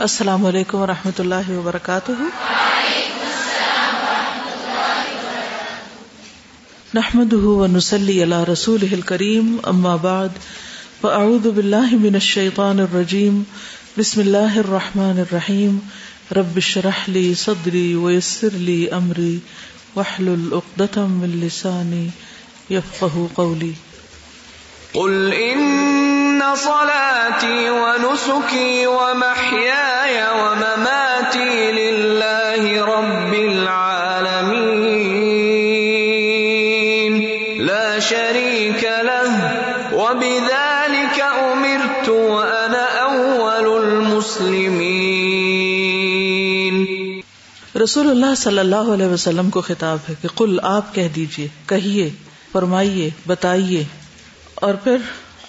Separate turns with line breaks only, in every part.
السلام علیکم و رحمۃ اللہ وبرکاتہ۔ نحمد ونسلی علی رسول کریم اما بعد، فاعوذ باللہ من الشیطان الرجیم، بسم اللہ الرحمن الرحیم۔ رب اشرح لی صدری ویسر لی امری، واحلل عقدة من لسانی یفقہ قولی۔
قل ان صلاتي ونسكي ومحياي ومماتي لله رب العالمين لا شريك له وبذلك امرت وانا اول المسلمين
رسول اللہ صلی اللہ علیہ وسلم کو خطاب ہے کہ قل آپ کہہ دیجیے، کہیے، فرمائیے، بتائیے اور پھر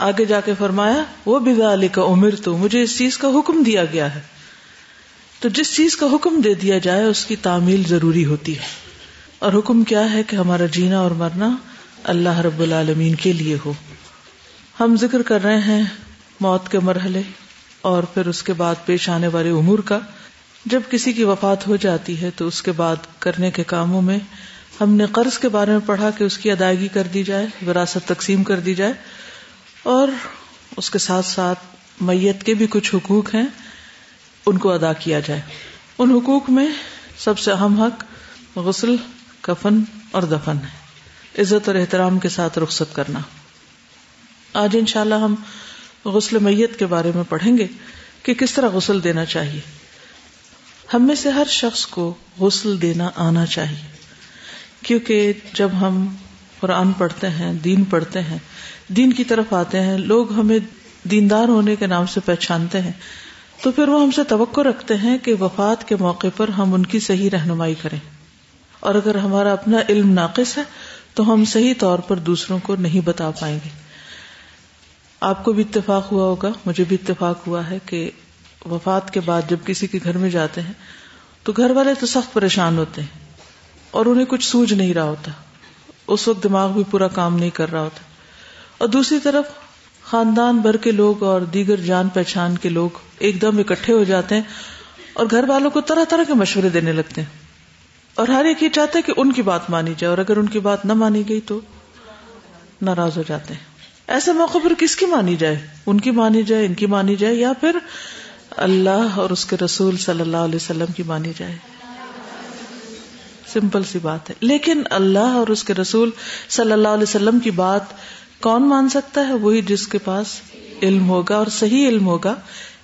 آگے جا کے فرمایا، وہ بزا علی کا عمر تو مجھے اس چیز کا حکم دیا گیا ہے۔ تو جس چیز کا حکم دے دیا جائے، اس کی تعمیل ضروری ہوتی ہے۔ اور حکم کیا ہے کہ ہمارا جینا اور مرنا اللہ رب العالمین کے لیے ہو۔ ہم ذکر کر رہے ہیں موت کے مرحلے اور پھر اس کے بعد پیش آنے والے امور کا۔ جب کسی کی وفات ہو جاتی ہے، تو اس کے بعد کرنے کے کاموں میں ہم نے قرض کے بارے میں پڑھا کہ اس کی ادائیگی کر دی جائے، وراثت تقسیم کر دی جائے۔ اور اس کے ساتھ ساتھ میت کے بھی کچھ حقوق ہیں، ان کو ادا کیا جائے۔ ان حقوق میں سب سے اہم حق غسل، کفن اور دفن ہے۔ عزت اور احترام کے ساتھ رخصت کرنا۔ آج انشاءاللہ ہم غسل میت کے بارے میں پڑھیں گے کہ کس طرح غسل دینا چاہیے۔ ہم میں سے ہر شخص کو غسل دینا آنا چاہیے۔ کیونکہ جب ہم قرآن پڑھتے ہیں، دین پڑھتے ہیں دین کی طرف آتے ہیں، لوگ ہمیں دیندار ہونے کے نام سے پہچانتے ہیں۔ تو پھر وہ ہم سے توقع رکھتے ہیں کہ وفات کے موقع پر ہم ان کی صحیح رہنمائی کریں۔ اور اگر ہمارا اپنا علم ناقص ہے، تو ہم صحیح طور پر دوسروں کو نہیں بتا پائیں گے۔ آپ کو بھی اتفاق ہوا ہوگا، مجھے بھی اتفاق ہوا ہے کہ وفات کے بعد جب کسی کے گھر میں جاتے ہیں، تو گھر والے تو سخت پریشان ہوتے ہیں اور انہیں کچھ سوج نہیں رہا ہوتا۔ اس وقت دماغ بھی پورا کام نہیں کر رہا ہوتا۔ اور دوسری طرف خاندان بھر کے لوگ اور دیگر جان پہچان کے لوگ ایک دم اکٹھے ہو جاتے ہیں اور گھر والوں کو طرح طرح کے مشورے دینے لگتے ہیں۔ اور ہر ایک یہ چاہتا ہے کہ ان کی بات مانی جائے اور اگر ان کی بات نہ مانی گئی تو ناراض ہو جاتے ہیں۔ ایسے موقع پر کس کی مانی جائے؟ ان کی مانی جائے، ان کی مانی جائے یا پھر اللہ اور اس کے رسول صلی اللہ علیہ وسلم کی مانی جائے؟ سمپل سی بات ہے۔ لیکن اللہ اور اس کے رسول صلی اللہ علیہ وسلم کی بات کون مان سکتا ہے وہی جس کے پاس علم ہوگا اور صحیح علم ہوگا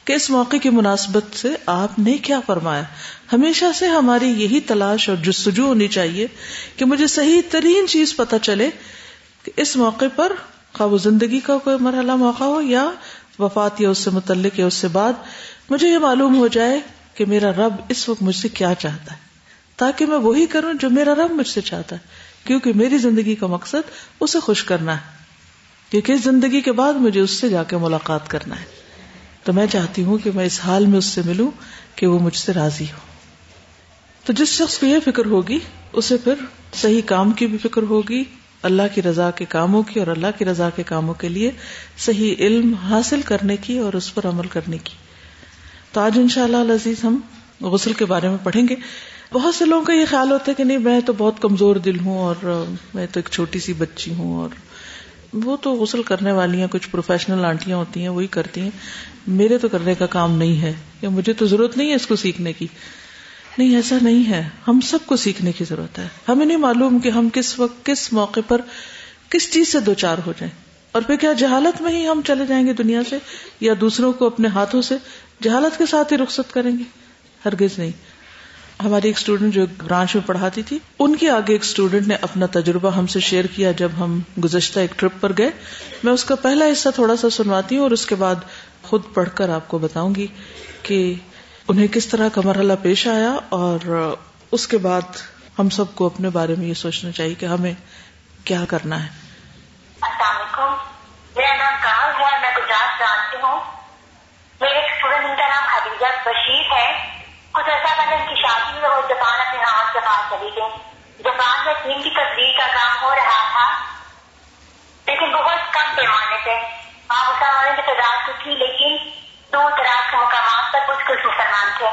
کہ اس موقع کی مناسبت سے آپ نے کیا فرمایا؟ ہمیشہ سے ہماری یہی تلاش اور جستجو ہونی چاہیے کہ مجھے صحیح ترین چیز پتا چلے کہ اس موقع پر خواب زندگی کا کوئی مرحلہ موقع ہو یا وفات یا اس سے متعلق یا اس سے بعد مجھے یہ معلوم ہو جائے کہ میرا رب اس وقت مجھ سے کیا چاہتا ہے، تاکہ میں وہی کروں جو میرا رب مجھ سے چاہتا ہے، کیونکہ میری زندگی کا مقصد اسے خوش کرنا ہے۔ کیونکہ اس زندگی کے بعد مجھے اس سے جا کے ملاقات کرنا ہے۔ تو میں چاہتی ہوں کہ میں اس حال میں اس سے ملوں کہ وہ مجھ سے راضی ہو۔ تو جس شخص کو یہ فکر ہوگی، اسے پھر صحیح کام کی بھی فکر ہوگی، اللہ کی رضا کے کاموں کی اور اللہ کی رضا کے کاموں کے لیے صحیح علم حاصل کرنے کی اور اس پر عمل کرنے کی۔ تو آج ان شاء اللہ عزیز، ہم غسل کے بارے میں پڑھیں گے۔ بہت سے لوگوں کا یہ خیال ہوتا ہے کہ نہیں، میں تو بہت کمزور دل ہوں اور میں تو ایک چھوٹی سی بچی ہوں اور وہ تو غسل کرنے والی ہیں، کچھ پروفیشنل آنٹیاں ہوتی ہیں، وہی کرتی ہیں۔ میرے تو کرنے کا کام نہیں ہے، یا مجھے تو ضرورت نہیں ہے اس کو سیکھنے کی۔ نہیں، ایسا نہیں ہے۔ ہم سب کو سیکھنے کی ضرورت ہے۔ ہمیں نہیں معلوم کہ ہم کس وقت، کس موقع پر کس چیز سے دو چار ہو جائیں۔ اور پھر کیا جہالت میں ہی ہم چلے جائیں گے دنیا سے، یا دوسروں کو اپنے ہاتھوں سے جہالت کے ساتھ ہی رخصت کریں گے؟ ہرگز نہیں۔ ہماری ایک اسٹوڈینٹ جو برانچ میں پڑھاتی تھی، ان کے آگے ایک اسٹوڈینٹ نے اپنا تجربہ ہم سے شیئر کیا جب ہم گزشتہ ایک ٹرپ پر گئے۔ میں اس کا پہلا حصہ تھوڑا سا سنواتی ہوں اور اس کے بعد خود پڑھ کر آپ کو بتاؤں گی کہ انہیں کس طرح کا مرحلہ پیش آیا اور اس کے بعد ہم سب کو اپنے بارے میں یہ سوچنا چاہیے کہ ہمیں کیا کرنا ہے۔
السلام علیکم۔ میرا نام کمل ہے، میں گجرات جانتی ہوں۔ میرے اسٹوڈینٹ کا نام حدیجہ بشیر ہے۔ کچھ ایسا پہلے ان کی شادی میں وہ جاپان اپنے ہاتھ کے پاس چلی گئی جاپان میں دین کی تصویر کا کام ہو رہا تھا، لیکن بہت کم پیمانے پہ آپ اس والے کی تعداد تو تھی لیکن دور دراز کے مقامات پر کچھ کچھ مسلمان تھے۔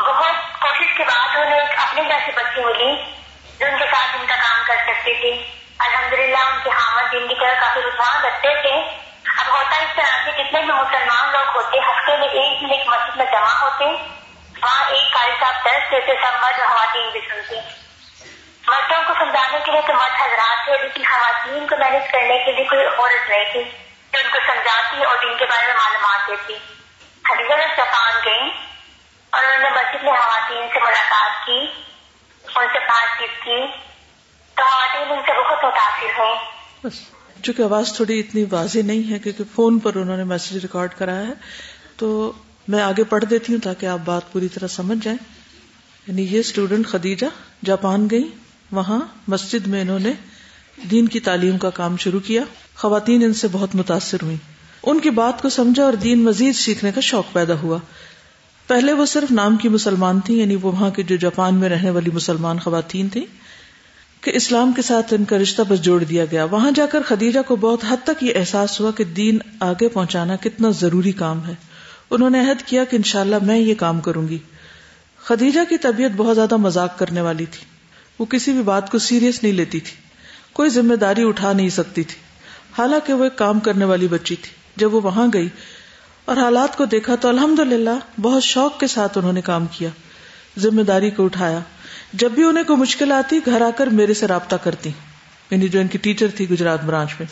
بہت کوشش کے بعد انہیں ایک اپنے جیسی بچی ملی، جو ان کے ساتھ ان کا کام کر سکتی تھی۔ الحمدللہ، ان کے حامد دین کی طرح کافی رجحان رکھتے تھے۔ اب ہوتا اس طرح سے جتنے بھی مسلمان لوگ ہوتے، ہفتے میں ایک دن ایک مسجد میں جمع ہوتے۔ وہاں ایک قاری صاحب درس دیتے سب مرد خواتین بھی سنتے مردوں کو سمجھانے کے لیے تو مرد حضرات تھے، لیکن خواتین کو مینج کرنے کے لیے کوئی عورت نہیں تھی۔ جو ان کو سمجھاتی اور دین کے بارے میں معلومات دیتی۔ حدیثہ جاپان گئی اور انہوں نے مسجد میں خواتین سے ملاقات کی، ان سے بات چیت کی۔ تو خواتین ان سے بہت متاثر ہوئی
چونکہ آواز تھوڑی اتنی واضح نہیں ہے، کیونکہ فون پر انہوں نے میسج ریکارڈ کرایا ہے۔ تو میں آگے پڑھ دیتی ہوں تاکہ آپ بات پوری طرح سمجھ جائیں۔ یعنی یہ اسٹوڈنٹ خدیجہ جاپان گئی، وہاں مسجد میں انہوں نے دین کی تعلیم کا کام شروع کیا۔ خواتین ان سے بہت متاثر ہوئی ان کی بات کو سمجھا اور دین مزید سیکھنے کا شوق پیدا ہوا۔ پہلے وہ صرف نام کی مسلمان تھی یعنی وہ وہاں کے جو جاپان میں رہنے والی مسلمان خواتین تھیں، کہ اسلام کے ساتھ ان کا رشتہ بس جوڑ دیا گیا۔ وہاں جا کر خدیجہ کو بہت حد تک یہ احساس ہوا کہ دین آگے پہنچانا کتنا ضروری کام ہے۔ انہوں نے عہد کیا کہ انشاءاللہ میں یہ کام کروں گی۔ خدیجہ کی طبیعت بہت زیادہ مذاق کرنے والی تھی۔ وہ کسی بھی بات کو سیریس نہیں لیتی تھی۔ کوئی ذمہ داری اٹھا نہیں سکتی تھی۔ حالانکہ وہ ایک کام کرنے والی بچی تھی۔ جب وہ وہاں گئی اور حالات کو دیکھا تو الحمد بہت شوق کے ساتھ انہوں نے کام کیا۔ ذمہ داری کو اٹھایا۔ جب بھی انہیں کوئی مشکل آتی گھر آ کر میرے سے رابطہ کرتی۔ یعنی جو ان کی ٹیچر تھی گجرات برانچ میں۔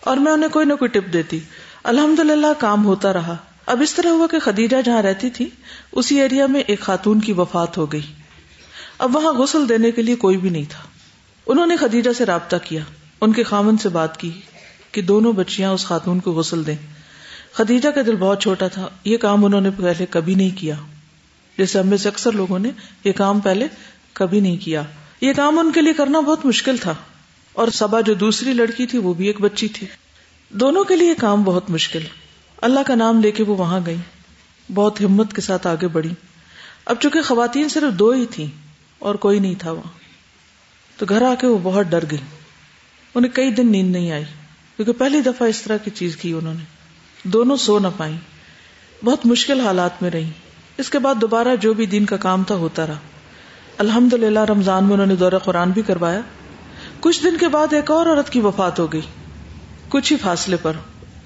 اور میں انہیں کوئی نہ کوئی ٹپ دیتی۔ الحمد للہ کام ہوتا رہا۔ اب اس طرح ہوا کہ خدیجہ جہاں رہتی تھی، اسی ایریا میں ایک خاتون کی وفات ہو گئی۔ اب وہاں غسل دینے کے لیے کوئی بھی نہیں تھا۔ انہوں نے خدیجہ سے رابطہ کیا۔ ان کے خامن سے بات کی کہ دونوں بچیاں اس خاتون کو غسل دیں۔ خدیجہ کا دل بہت چھوٹا تھا۔ یہ کام انہوں نے پہلے کبھی نہیں کیا۔ جیسے ہم میں سے اکثر لوگوں نے یہ کام پہلے کبھی نہیں کیا۔ یہ کام ان کے لیے کرنا بہت مشکل تھا۔ اور سبا جو دوسری لڑکی تھی، وہ بھی ایک بچی تھی۔ دونوں کے لیے کام بہت مشکل۔ اللہ کا نام لے کے وہ وہاں گئی۔ بہت ہمت کے ساتھ آگے بڑھی۔ اب چونکہ خواتین صرف دو ہی تھیں اور کوئی نہیں تھا وہاں، تو گھر آ کے وہ بہت ڈر گئی۔ انہیں کئی دن نیند نہیں آئی، کیونکہ پہلی دفعہ اس طرح کی چیز کی انہوں نے۔ دونوں سو نہ پائی بہت مشکل حالات میں رہی اس کے بعد دوبارہ جو بھی دین کا کام تھا ہوتا رہا۔ الحمد للہ رمضان میں انہوں نے دورہ قرآن بھی کروایا۔ کچھ دن کے بعد ایک اور عورت کی وفات ہو گئی۔ کچھ ہی فاصلے پر۔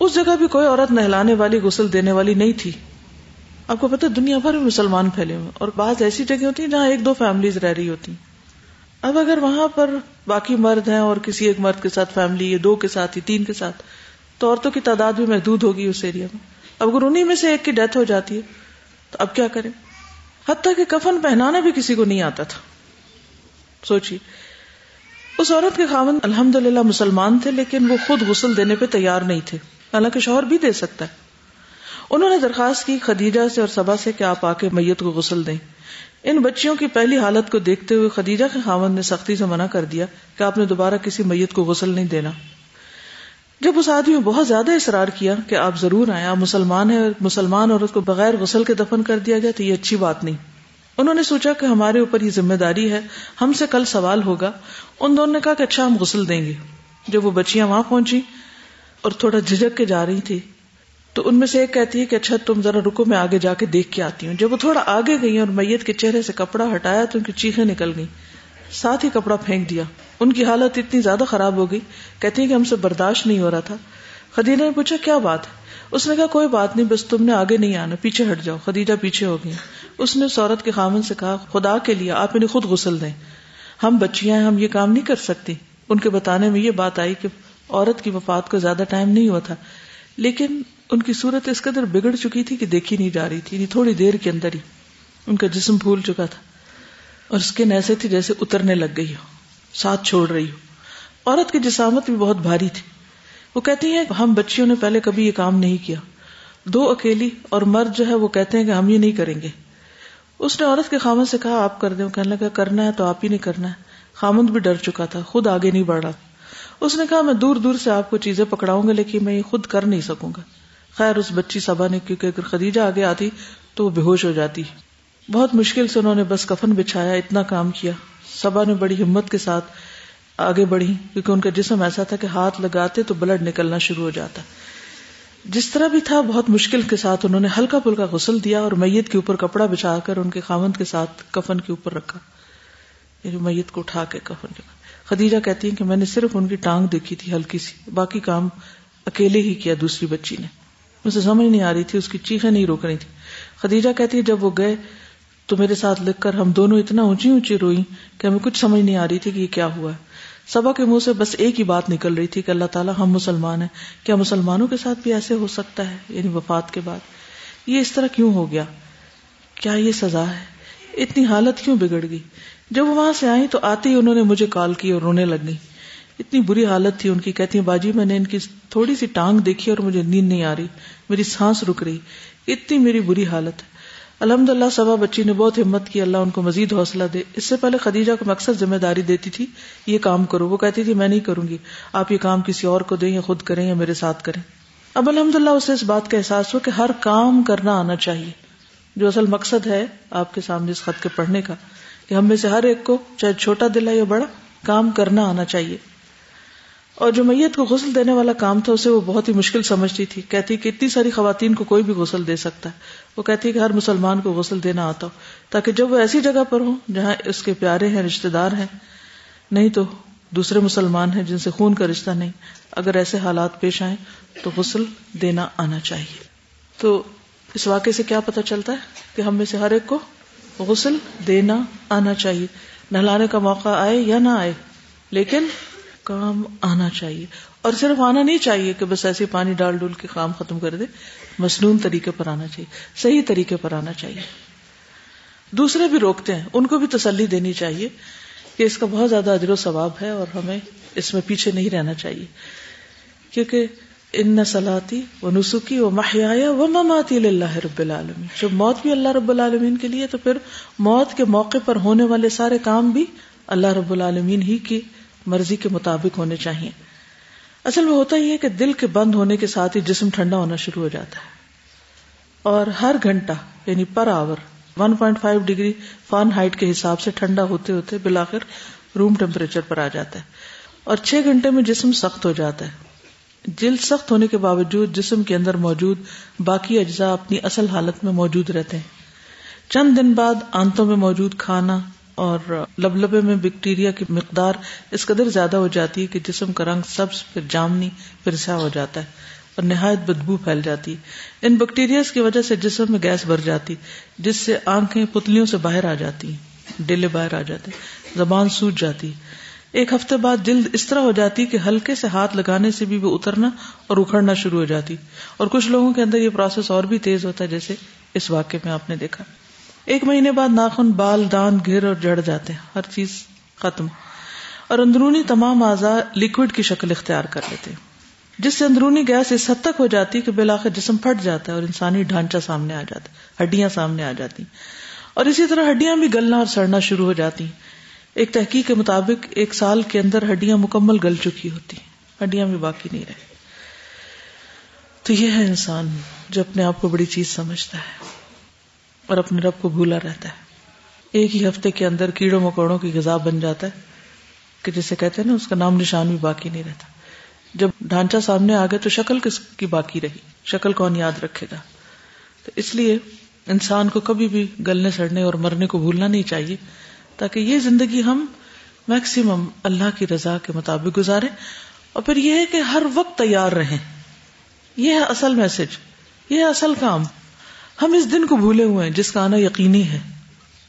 اس جگہ بھی کوئی عورت نہلانے والی، غسل دینے والی نہیں تھی۔ آپ کو پتا دنیا بھر میں مسلمان پھیلے ہوئے اور بعض ایسی جگہ ہوتی ہیں جہاں ایک دو فیملیز رہ رہی ہوتی اب اگر وہاں پر باقی مرد ہیں اور کسی ایک مرد کے ساتھ فیملی دو کے ساتھ ہی تین کے ساتھ، تو عورتوں کی تعداد بھی محدود ہوگی اس ایریا میں۔ اب اگر انہیں میں سے ایک کی ڈیتھ ہو جاتی ہے، تو اب کیا کریں؟ حتیٰ کہ کفن پہنانا بھی کسی کو نہیں آتا تھا۔ سوچیے۔ اس عورت کے خاون الحمد للہ مسلمان تھے، لیکن وہ خود غسل دینے پہ تیار نہیں تھے۔ حالانکہ شوہر بھی دے سکتا ہے۔ انہوں نے درخواست کی خدیجہ سے اور سبا سے کہ آپ آ کے میت کو غسل دیں۔ ان بچیوں کی پہلی حالت کو دیکھتے ہوئے خدیجہ کے خامن نے سختی سے منع کر دیا کہ آپ نے دوبارہ کسی میت کو غسل نہیں دینا۔ جب اس آدمی نے بہت زیادہ اصرار کیا کہ آپ ضرور آئے آپ مسلمان ہیں مسلمان عورت کو بغیر غسل کے دفن کر دیا جائے تو یہ اچھی بات نہیں۔ انہوں نے سوچا کہ ہمارے اوپر یہ ذمہ داری ہے، ہم سے کل سوال ہوگا۔ ان دونوں نے کہا کہ اچھا ہم غسل دیں گے۔ جب وہ بچیاں وہاں پہنچی اور تھوڑا جھجک کے جا رہی تھی تو ان میں سے ایک کہتی ہے کہ اچھا تم ذرا رکو، میں آگے جا کے دیکھ کے آتی ہوں۔ جب وہ تھوڑا آگے گئی اور میت کے چہرے سے کپڑا ہٹایا تو ان کی چیخیں نکل گئی ساتھ ہی کپڑا پھینک دیا۔ ان کی حالت اتنی زیادہ خراب ہو گئی۔ کہتی ہیں کہ ہم سے برداشت نہیں ہو رہا تھا۔ خدیجہ نے پوچھا، کیا بات ہے؟ اس نے کہا، کوئی بات نہیں، بس تم نے آگے نہیں آنا، پیچھے ہٹ جاؤ۔ خدیجہ پیچھے ہو گئی۔ اس نے سورت کے خامن سے کہا، خدا کے لیے آپ انہیں خود غسل دیں۔ ہم بچیاں ہیں، ہم یہ کام نہیں کر سکتی ان کے بتانے میں یہ بات آئی کہ عورت کی وفات کو زیادہ ٹائم نہیں ہوا تھا۔ لیکن ان کی صورت اس قدر بگڑ چکی تھی کہ دیکھی نہیں جا رہی تھی یعنی تھوڑی دیر کے اندر ہی ان کا جسم پھول چکا تھا۔ اور اسکن ایسے تھی جیسے اترنے لگ گئی ہو، ساتھ چھوڑ رہی ہو۔ عورت کی جسامت بھی بہت بھاری تھی۔ وہ کہتی ہیں، ہم بچیوں نے پہلے کبھی یہ کام نہیں کیا۔ دو اکیلی اور مرد جو ہے وہ کہتے ہیں کہ ہم یہ نہیں کریں گے۔ اس نے عورت کے خامن سے کہا، آپ کر دیں۔ کہنے لگا، کرنا ہے تو آپ ہی نہیں کرنا ہے۔ خامند بھی ڈر چکا تھا، خود آگے نہیں بڑھ رہا۔ اس نے کہا، میں دور دور سے آپ کو چیزیں پکڑاؤں گا، لیکن میں یہ خود کر نہیں سکوں گا. خیر، اس بچی سبا نے، کیونکہ اگر خدیجہ آگے آتی تو وہ بے ہوش ہو جاتی۔ بہت مشکل سے انہوں نے بس کفن بچھایا، اتنا کام کیا۔ سبا نے بڑی ہمت کے ساتھ آگے بڑھی، کیونکہ ان کا جسم ایسا تھا کہ ہاتھ لگاتے تو بلڈ نکلنا شروع ہو جاتا۔ جس طرح بھی تھا، بہت مشکل کے ساتھ انہوں نے ہلکا پھلکا غسل دیا اور میت کے اوپر کپڑا بچھا کر ان کے خامند کے ساتھ کفن کے اوپر رکھا۔ یعنی میت کو اٹھا کے کفن کے خدیجہ کہتی ہیں کہ میں نے صرف ان کی ٹانگ دیکھی تھی ہلکی سی، باقی کام اکیلے ہی کیا دوسری بچی نے۔ مجھے سمجھ نہیں آ رہی تھی، اس کی چیخیں نہیں روک رہی تھی۔ خدیجہ کہتی ہے جب وہ گئے تو میرے ساتھ لکھ کر ہم دونوں اتنا اونچی اونچی روئی کہ ہمیں کچھ سمجھ نہیں آ رہی تھی کہ یہ کیا ہوا ہے۔ سبا کے منہ سے بس ایک ہی بات نکل رہی تھی کہ اللہ تعالیٰ ہم مسلمان ہیں۔ کیا مسلمانوں کے ساتھ بھی ایسے ہو سکتا ہے؟ یعنی وفات کے بعد۔ یہ اس طرح کیوں ہو گیا؟ کیا یہ سزا ہے؟ اتنی حالت کیوں بگڑ گئی؟ جب وہ وہاں سے آئی تو آتے ہی انہوں نے مجھے کال کی اور رونے لگ گئی اتنی بری حالت تھی ان کی۔ کہتی ہیں، باجی، میں نے ان کی تھوڑی سی ٹانگ دیکھی اور مجھے نیند نہیں آ رہی۔ میری سانس رک رہی۔ اتنی میری بری حالت ہے۔ الحمد اللہ سبا بچی نے بہت ہمت کی۔ اللہ ان کو مزید حوصلہ دے۔ اس سے پہلے خدیجہ کو مقصد ذمہ داری دیتی تھی، یہ کام کرو۔ وہ کہتی تھی، میں نہیں کروں گی۔ آپ یہ کام کسی اور کو دیں یا خود کریں یا میرے ساتھ کریں۔ اب الحمد للہ اسے اس بات کا احساس ہو کہ ہر کام کرنا آنا چاہیے۔ جو اصل مقصد ہے آپ کے سامنے اس خط کے پڑھنے کا۔ کہ ہم میں سے ہر ایک کو چاہے چھوٹا دل ہے یا بڑا، کام کرنا آنا چاہیے۔ اور جو میت کو غسل دینے والا کام تھا، اسے وہ بہت ہی مشکل سمجھتی تھی۔ کہتی کہ اتنی ساری خواتین کو کوئی بھی غسل دے سکتا ہے۔ وہ کہتی ہے کہ ہر مسلمان کو غسل دینا آتا ہو، تاکہ جب وہ ایسی جگہ پر ہوں جہاں اس کے پیارے ہیں رشتے دار ہیں۔ نہیں تو دوسرے مسلمان ہیں جن سے خون کا رشتہ نہیں۔ اگر ایسے حالات پیش آئیں تو غسل دینا آنا چاہیے۔ تو اس واقعے سے کیا پتا چلتا ہے کہ ہم میں سے ہر ایک کو غسل دینا آنا چاہیے۔ نہلانے کا موقع آئے یا نہ آئے، لیکن کام آنا چاہیے۔ اور صرف آنا نہیں چاہیے کہ بس ایسے پانی ڈال ڈول کے کام ختم کر دے۔ مصنون طریقے پر آنا چاہیے، صحیح طریقے پر آنا چاہیے۔ دوسرے بھی روکتے ہیں، ان کو بھی تسلی دینی چاہیے کہ اس کا بہت زیادہ اجر و ثواب ہے اور ہمیں اس میں پیچھے نہیں رہنا چاہیے۔ کیونکہ ان سلاتی و نسخی و محیا و مماتی اللہ رب العالمین۔ جب موت بھی اللہ رب العالمین کے لیے، تو پھر موت کے موقع پر ہونے والے سارے کام بھی اللہ رب العالمین ہی کی مرضی کے مطابق ہونے چاہیے۔ اصل میں ہوتا ہی ہے کہ دل کے بند ہونے کے ساتھ ہی جسم ٹھنڈا ہونا شروع ہو جاتا ہے۔ اور ہر گھنٹہ یعنی per hour 1.5 degree Fahrenheit کے حساب سے ٹھنڈا ہوتے ہوتے بلاخر روم ٹیمپریچر پر آ جاتا ہے۔ اور چھ گھنٹے میں جسم سخت ہو جاتا ہے۔ جلد سخت ہونے کے باوجود جسم کے اندر موجود باقی اجزاء اپنی اصل حالت میں موجود رہتے ہیں۔ چند دن بعد آنتوں میں موجود کھانا اور لبلبے میں بیکٹیریا کی مقدار اس قدر زیادہ ہو جاتی ہے کہ جسم کا رنگ سبز، پھر جامنی، پھر سیاہ ہو جاتا ہے اور نہایت بدبو پھیل جاتی ان بیکٹیریاز کی وجہ سے جسم میں گیس بھر جاتی جس سے آنکھیں پتلیوں سے باہر آ جاتی ڈیلے باہر آ جاتے زبان سوج جاتی ایک ہفتے بعد جلد اس طرح ہو جاتی کہ ہلکے سے ہاتھ لگانے سے بھی وہ اترنا اور اکھڑنا شروع ہو جاتی۔ اور کچھ لوگوں کے اندر یہ پروسیس اور بھی تیز ہوتا ہے، جیسے اس واقعے میں آپ نے دیکھا۔ ایک مہینے بعد ناخن، بال، دان گھر اور جڑ جاتے ہیں، ہر چیز ختم۔ اور اندرونی تمام اعضاء لکوڈ کی شکل اختیار کر لیتے جس سے اندرونی گیس اس حد تک ہو جاتی کہ بلاخر جسم پھٹ جاتا ہے اور انسانی ڈھانچہ سامنے آ جاتا ہے، ہڈیاں سامنے آ جاتی۔ اور اسی طرح ہڈیاں بھی گلنا اور سڑنا شروع ہو جاتی۔ ایک تحقیق کے مطابق ایک سال کے اندر ہڈیاں مکمل گل چکی ہوتی ہڈیاں بھی باقی نہیں رہے۔ تو یہ ہے انسان جو اپنے آپ کو بڑی چیز سمجھتا ہے اور اپنے رب کو بھولا رہتا ہے۔ ایک ہی ہفتے کے اندر کیڑوں مکوڑوں کی غذا بن جاتا ہے کہ جسے کہتے ہیں نا، اس کا نام نشان بھی باقی نہیں رہتا۔ جب ڈھانچہ سامنے آ گیا تو شکل کس کی باقی رہی؟ شکل کون یاد رکھے گا؟ تو اس لیے انسان کو کبھی بھی گلنے سڑنے اور مرنے کو بھولنا نہیں چاہیے۔ تاکہ یہ زندگی ہم میکسیمم اللہ کی رضا کے مطابق گزارے اور پھر یہ ہے کہ ہر وقت تیار رہیں۔ یہ ہے اصل میسج، یہ ہے اصل کام۔ ہم اس دن کو بھولے ہوئے ہیں جس کا آنا یقینی ہے۔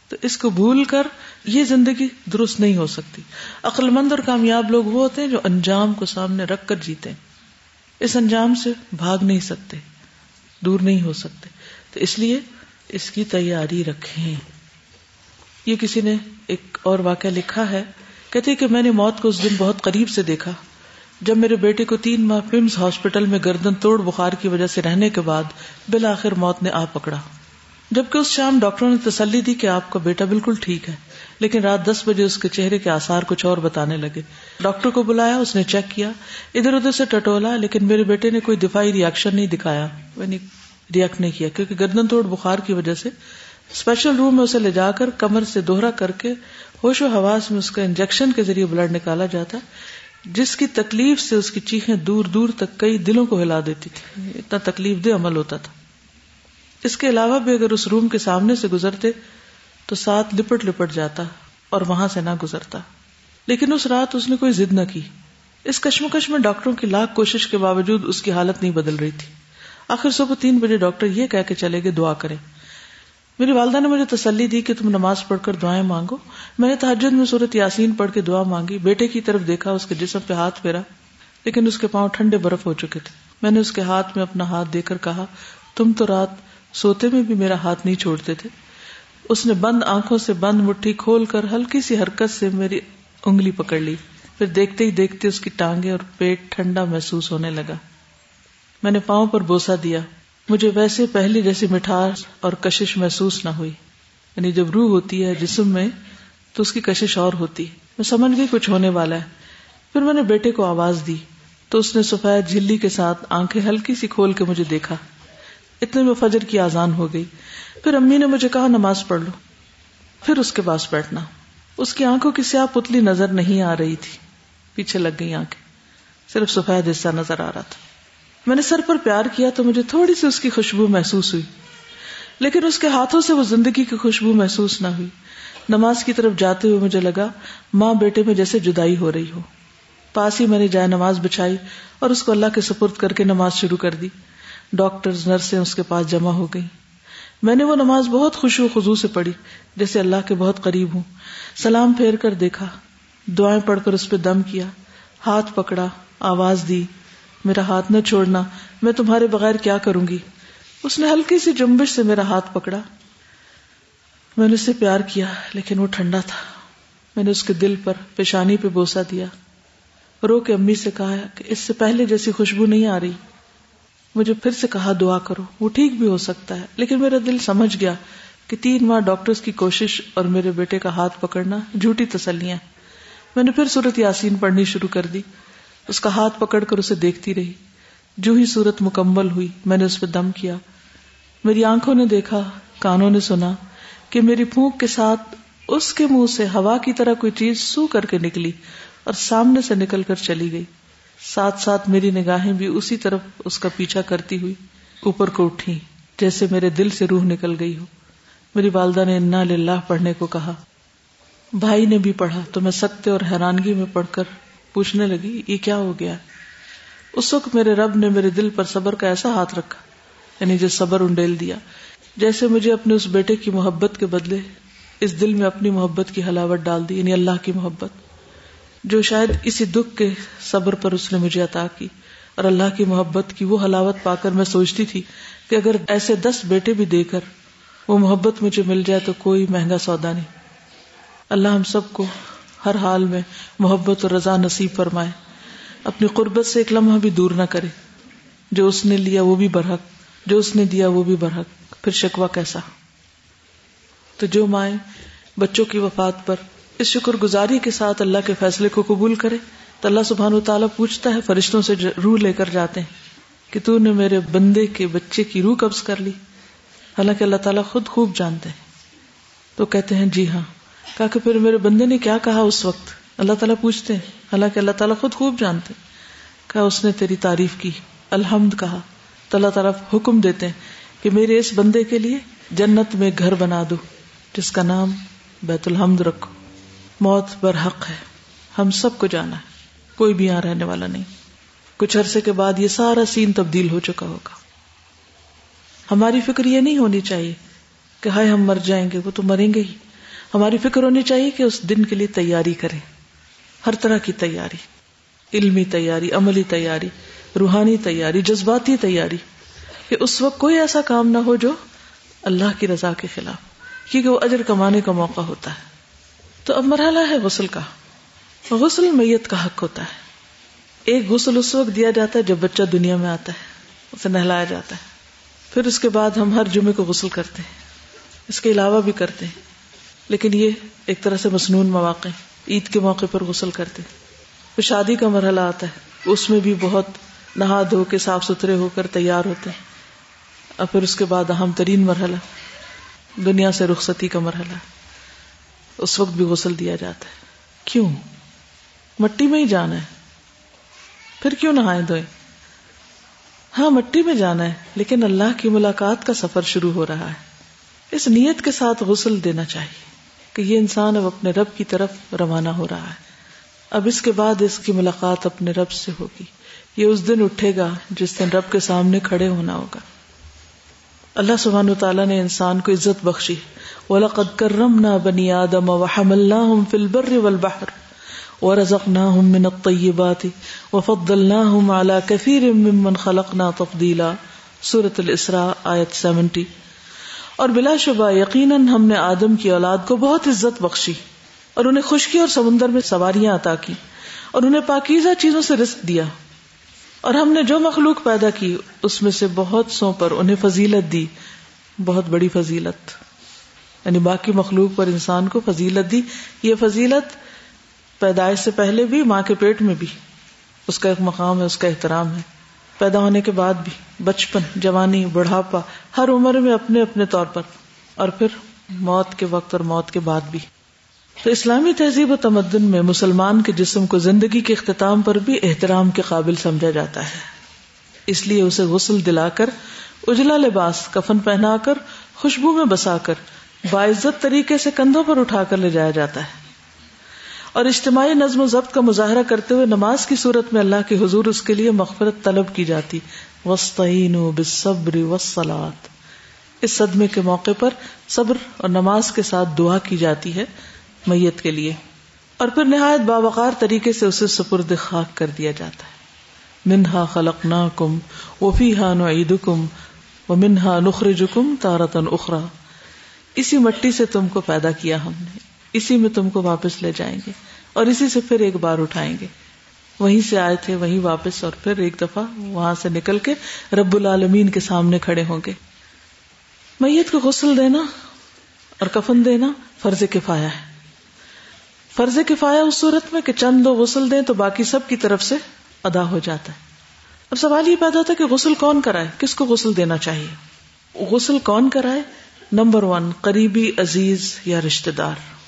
تو اس کو بھول کر یہ زندگی درست نہیں ہو سکتی۔ عقل مند اور کامیاب لوگ وہ ہوتے ہیں جو انجام کو سامنے رکھ کر جیتے ہیں۔ اس انجام سے بھاگ نہیں سکتے، دور نہیں ہو سکتے۔ تو اس لیے اس کی تیاری رکھیں۔ یہ کسی نے اور واقعہ لکھا ہے، کہتے کہ میں نے موت کو اس دن بہت قریب سے دیکھا۔ جب میرے بیٹے کو تین ماہ پمس ہاسپٹل میں گردن توڑ بخار کی وجہ سے رہنے کے بعد بالآخر موت نے آ پکڑا۔ جبکہ اس شام ڈاکٹروں نے تسلی دی کہ آپ کا بیٹا بالکل ٹھیک ہے، لیکن رات دس بجے اس کے چہرے کے آسار کچھ اور بتانے لگے۔ ڈاکٹر کو بلایا، اس نے چیک کیا۔ ادھر ادھر سے ٹٹولا، لیکن میرے بیٹے نے کوئی دفاعی ریئیکشن نہیں دکھایا۔ یعنی ریئیکٹ نہیں کیا، کیونکہ گردن توڑ بخار کی وجہ سے اسپیشل روم میں اسے لے جا کر کمر سے دوہرا کر کے ہوش و حواس میں اس کا انجیکشن کے ذریعے بلڈ نکالا جاتا، جس کی تکلیف سے اس کی چیخیں دور دور تک کئی دلوں کو ہلا دیتی تھی اتنا تکلیف دہ عمل ہوتا تھا۔ اس کے علاوہ بھی اگر اس روم کے سامنے سے گزرتے تو ساتھ لپٹ لپٹ جاتا اور وہاں سے نہ گزرتا۔ لیکن اس رات اس نے کوئی ضد نہ کی۔ اس کشمکش میں ڈاکٹروں کی لاکھ کوشش کے باوجود اس کی حالت نہیں بدل رہی تھی۔ آخر صبح تین بجے ڈاکٹر یہ کہہ کے چلے گئے، دعا کرے میری والدہ نے مجھے تسلی دی کہ تم نماز پڑھ کر دعائیں مانگو۔ میں نے تحجد میں صورت یاسین پڑھ کے دعا مانگی۔ بیٹے کی طرف دیکھا، اس کے جسم پہ ہاتھ پھیرا، لیکن اس کے پاؤں ٹھنڈے برف ہو چکے تھے۔ میں نے اس کے ہاتھ میں اپنا ہاتھ دے کر کہا، تم تو رات سوتے میں بھی میرا ہاتھ نہیں چھوڑتے تھے۔ اس نے بند آنکھوں سے بند مٹھی کھول کر ہلکی سی حرکت سے میری انگلی پکڑ لی۔ پھر دیکھتے ہی دیکھتے اس کی ٹانگیں اور پیٹ ٹھنڈا محسوس ہونے لگا۔ میں نے پاؤں پر بوسا دیا۔ مجھے ویسے پہلی جیسی مٹھاس اور کشش محسوس نہ ہوئی۔ یعنی جب روح ہوتی ہے، جسم میں، تو اس کی کشش اور ہوتی۔ میں سمجھ گئی کچھ ہونے والا ہے۔ پھر میں نے بیٹے کو آواز دی۔ تو اس نے سفید جھلی کے ساتھ آنکھیں ہلکی سی کھول کے مجھے دیکھا۔ اتنے میں فجر کی آزان ہو گئی۔ پھر امی نے مجھے کہا، نماز پڑھ لو۔ پھر اس کے پاس بیٹھنا۔ اس کی آنکھوں کی سیاہ پتلی نظر نہیں آ رہی تھی۔ پیچھے لگ گئی آنکھیں۔ صرف سفید حصہ نظر آ رہا تھا۔ میں نے سر پر پیار کیا تو مجھے تھوڑی سی اس کی خوشبو محسوس ہوئی۔ لیکن اس کے ہاتھوں سے وہ زندگی کی خوشبو محسوس نہ ہوئی۔ نماز کی طرف جاتے ہوئے مجھے لگا، ماں بیٹے میں جیسے جدائی ہو رہی ہو۔ پاس ہی میں نے جائے نماز بچھائی اور اس کو اللہ کے سپرد کر کے نماز شروع کر دی۔ ڈاکٹر نرسیں اس کے پاس جمع ہو گئی میں نے وہ نماز بہت خوشی و خزو سے پڑھی، جیسے اللہ کے بہت قریب ہوں۔ سلام پھیر کر دیکھا۔ دعائیں پڑھ کر اس پہ دم کیا۔ ہاتھ پکڑا، آواز دی۔ میرا ہاتھ نہ چھوڑنا، میں تمہارے بغیر کیا کروں گی؟ اس نے ہلکی سی جمبش سے میرا ہاتھ پکڑا۔ میں نے اسے پیار کیا، لیکن وہ ٹھنڈا تھا۔ میں نے اس کے دل پر پیشانی پہ بوسا دیا۔ رو کے امی سے کہا کہ اس سے پہلے جیسی خوشبو نہیں آ رہی۔ مجھے پھر سے کہا، دعا کرو، وہ ٹھیک بھی ہو سکتا ہے۔ لیکن میرا دل سمجھ گیا کہ تین ماہ ڈاکٹرز کی کوشش اور میرے بیٹے کا ہاتھ پکڑنا جھوٹی تسلیاں۔ میں نے پھر صورت یاسین پڑھنی شروع کر دی۔ اس کا ہاتھ پکڑ کر اسے دیکھتی رہی۔ جو ہی صورت مکمل ہوئی، میں نے اس پہ دم کیا۔ میری آنکھوں نے دیکھا، کانوں نے سنا کہ میری پھونک کے ساتھ اس کے منہ سے ہوا کی طرح کوئی چیز سو کر کے نکلی اور سامنے سے نکل کر چلی گئی۔ ساتھ ساتھ میری نگاہیں بھی اسی طرف اس کا پیچھا کرتی ہوئی اوپر کو اٹھی جیسے میرے دل سے روح نکل گئی ہو۔ میری والدہ نے انا للہ پڑھنے کو کہا۔ بھائی نے بھی پڑھا، تو میں سکتے اور حیرانگی میں پڑھ کر پوچھنے لگی، یہ کیا ہو گیا؟ اس وقت میرے رب نے میرے دل پر صبر کا ایسا ہاتھ رکھا یعنی جو صبر انڈیل دیا، جیسے مجھے اپنے اس بیٹے کی محبت کے بدلے اس دل میں اپنی محبت کی ہلاوٹ ڈال دی یعنی اللہ کی محبت، جو شاید اسی دکھ کے صبر پر اس نے مجھے عطا کی۔ اور اللہ کی محبت کی وہ ہلاوت پا کر میں سوچتی تھی کہ اگر ایسے دس بیٹے بھی دے کر وہ محبت مجھے مل جائے تو کوئی مہنگا سودا نہیں۔ اللہ ہم سب کو ہر حال میں محبت اور رضا نصیب فرمائے۔ اپنی قربت سے ایک لمحہ بھی دور نہ کرے۔ جو اس نے لیا وہ بھی برحق۔ جو اس نے دیا وہ بھی برحق۔ پھر شکوا کیسا؟ تو جو مائیں بچوں کی وفات پر اس شکر گزاری کے ساتھ اللہ کے فیصلے کو قبول کرے، تو اللہ سبحان و تعالیٰ پوچھتا ہے، فرشتوں سے روح لے کر جاتے ہیں کہ تو نے میرے بندے کے بچے کی روح قبض کر لی۔ حالانکہ اللہ تعالیٰ خود خوب جانتے ہیں۔ تو کہتے ہیں جی ہاں۔ کہا کہ پھر میرے بندے نے کیا کہا اس وقت؟ اللہ تعالیٰ پوچھتے ہیں۔ حالانکہ اللہ تعالیٰ خود خوب جانتے کہا، اس نے تیری تعریف کی۔ الحمد کہا۔ تو اللہ تعالیٰ حکم دیتے ہیں کہ میرے اس بندے کے لیے جنت میں گھر بنا دو، جس کا نام بیت الحمد رکھو۔ موت برحق ہے۔ ہم سب کو جانا ہے۔ کوئی بھی یہاں رہنے والا نہیں۔ کچھ عرصے کے بعد یہ سارا سین تبدیل ہو چکا ہوگا۔ ہماری فکر یہ نہیں ہونی چاہیے کہ ہائے ہم مر جائیں گے، وہ تو مریں گے ہی۔ ہماری فکر ہونی چاہیے کہ اس دن کے لیے تیاری کریں۔ ہر طرح کی تیاری۔ علمی تیاری، عملی تیاری، روحانی تیاری، جذباتی تیاری۔ کہ اس وقت کوئی ایسا کام نہ ہو جو اللہ کی رضا کے خلاف، کیونکہ وہ اجر کمانے کا موقع ہوتا ہے۔ تو اب مرحلہ ہے غسل کا۔ غسل میت کا حق ہوتا ہے۔ ایک غسل اس وقت دیا جاتا ہے جب بچہ دنیا میں آتا ہے، اسے نہلایا جاتا ہے۔ پھر اس کے بعد ہم ہر جمعے کو غسل کرتے ہیں۔ اس کے علاوہ بھی کرتے ہیں۔ لیکن یہ ایک طرح سے مصنون مواقع عید کے موقع پر غسل کرتے پھر شادی کا مرحلہ آتا ہے۔ اس میں بھی بہت نہا دھو کے صاف ستھرے ہو کر تیار ہوتے ہیں۔ اور پھر اس کے بعد اہم ترین مرحلہ دنیا سے رخصتی کا مرحلہ۔ اس وقت بھی غسل دیا جاتا ہے۔ کیوں؟ مٹی میں ہی جانا ہے۔ پھر کیوں نہائے دھوئیں؟ ہاں مٹی میں جانا ہے، لیکن اللہ کی ملاقات کا سفر شروع ہو رہا ہے۔ اس نیت کے ساتھ غسل دینا چاہیے۔ کہ یہ انسان اب اپنے رب کی طرف روانہ ہو رہا ہے۔ اب اس کے بعد اس کی ملاقات اپنے رب سے ہوگی۔ یہ اس دن اٹھے گا جس دن رب کے سامنے کھڑے ہونا ہوگا۔ اللہ سبحان و تعالیٰ نے انسان کو عزت بخشی۔ وَلَقَدْ كَرَّمْنَا بَنِي آدَمَ وَحَمَلْنَاهُمْ فِي الْبَرِّ وَالْبَحْرِ وَرَزَقْنَاهُمْ مِنَ الطَّيِّبَاتِ وَفَضَّلْنَاهُمْ عَلَى كَثِيرٍ مِّمَّنْ خَلَقْنَا تَفْضِيلًا۔ سورة الاسراء آیت 70 اور بلا شبہ یقیناً ہم نے آدم کی اولاد کو بہت عزت بخشی اور انہیں خشکی اور سمندر میں سواریاں عطا کی اور انہیں پاکیزہ چیزوں سے رزق دیا اور ہم نے جو مخلوق پیدا کی اس میں سے بہت سو پر انہیں فضیلت دی، بہت بڑی فضیلت۔ یعنی باقی مخلوق پر انسان کو فضیلت دی، یہ فضیلت پیدائش سے پہلے بھی، ماں کے پیٹ میں بھی۔ اس کا ایک مقام ہے، اس کا احترام ہے۔ پیدا ہونے کے بعد بھی، بچپن، جوانی، بڑھاپا، ہر عمر میں اپنے اپنے طور پر، اور پھر موت کے وقت اور موت کے بعد بھی۔ تو اسلامی تہذیب و تمدن میں مسلمان کے جسم کو زندگی کے اختتام پر بھی احترام کے قابل سمجھا جاتا ہے۔ اس لیے اسے غسل دلا کر، اجلا لباس، کفن پہنا کر، خوشبو میں بسا کر، باعزت طریقے سے کندھوں پر اٹھا کر لے جایا جاتا ہے۔ اور اجتماعی نظم و ضبط کا مظاہرہ کرتے ہوئے نماز کی صورت میں اللہ کے حضور اس کے لیے مغفرت طلب کی جاتی۔ وسطین بصبر وسلات اس صدمے کے موقع پر صبر اور نماز کے ساتھ دعا کی جاتی ہے میت کے لیے۔ اور پھر نہایت باوقار طریقے سے اسے سپرد خاک کر دیا جاتا ہے۔ منہا خلق نا کم وفی ہا نعید کم و منہا نخر جکم تارتن اخرا اسی مٹی سے تم کو پیدا کیا ہم نے۔ اسی میں تم کو واپس لے جائیں گے اور اسی سے پھر ایک بار اٹھائیں گے۔ وہیں سے آئے تھے، وہیں واپس اور پھر ایک دفعہ وہاں سے نکل کے رب العالمین کے سامنے کھڑے ہوں گے۔ میت کو غسل دینا اور کفن دینا فرض کفایا ہے۔ فرض کفایا اس صورت میں کہ چند دو غسل دیں تو باقی سب کی طرف سے ادا ہو جاتا ہے۔ اب سوال یہ پیدا ہوتا ہے کہ غسل کون کرائے؟ کس کو غسل دینا چاہیے؟ غسل کون کرائے؟ نمبر ون، قریبی عزیز یا رشتے دار۔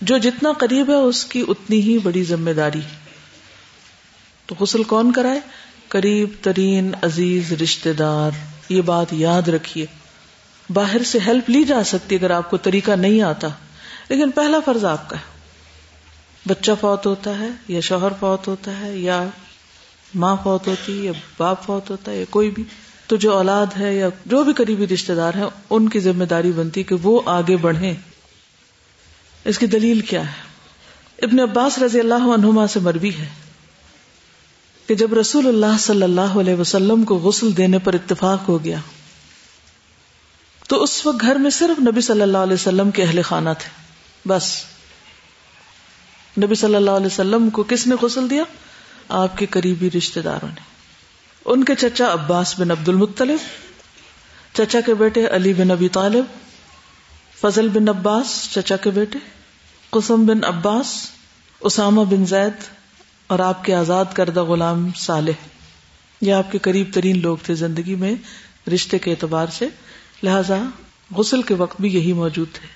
جو جتنا قریب ہے اس کی اتنی ہی بڑی ذمہ داری تو غسل کون کرائے؟ قریب ترین عزیز رشتے دار۔ یہ بات یاد رکھیے۔ باہر سے ہیلپ لی جا سکتی اگر آپ کو طریقہ نہیں آتا۔ لیکن پہلا فرض آپ کا ہے۔ بچہ فوت ہوتا ہے، یا شوہر فوت ہوتا ہے، یا ماں فوت ہوتی ہے، یا باپ فوت ہوتا ہے، یا کوئی بھی۔ تو جو اولاد ہے یا جو بھی قریبی رشتے دار ہیں، ان کی ذمہ داری بنتی کہ وہ آگے بڑھیں۔ اس کی دلیل کیا ہے؟ ابن عباس رضی اللہ عنہما سے مربی ہے کہ جب رسول اللہ صلی اللہ علیہ وسلم کو غسل دینے پر اتفاق ہو گیا، تو اس وقت گھر میں صرف نبی صلی اللہ علیہ وسلم کے اہل خانہ تھے۔ بس۔ نبی صلی اللہ علیہ وسلم کو کس نے غسل دیا؟ آپ کے قریبی رشتے داروں نے۔ ان کے چچا عباس بن عبد المطلب، چچا کے بیٹے علی بن ابی طالب، فضل بن عباس، چچا کے بیٹے قسم بن عباس، اسامہ بن زید اور آپ کے آزاد کردہ غلام صالح۔ یہ آپ کے قریب ترین لوگ تھے زندگی میں رشتے کے اعتبار سے، لہذا غسل کے وقت بھی یہی موجود تھے۔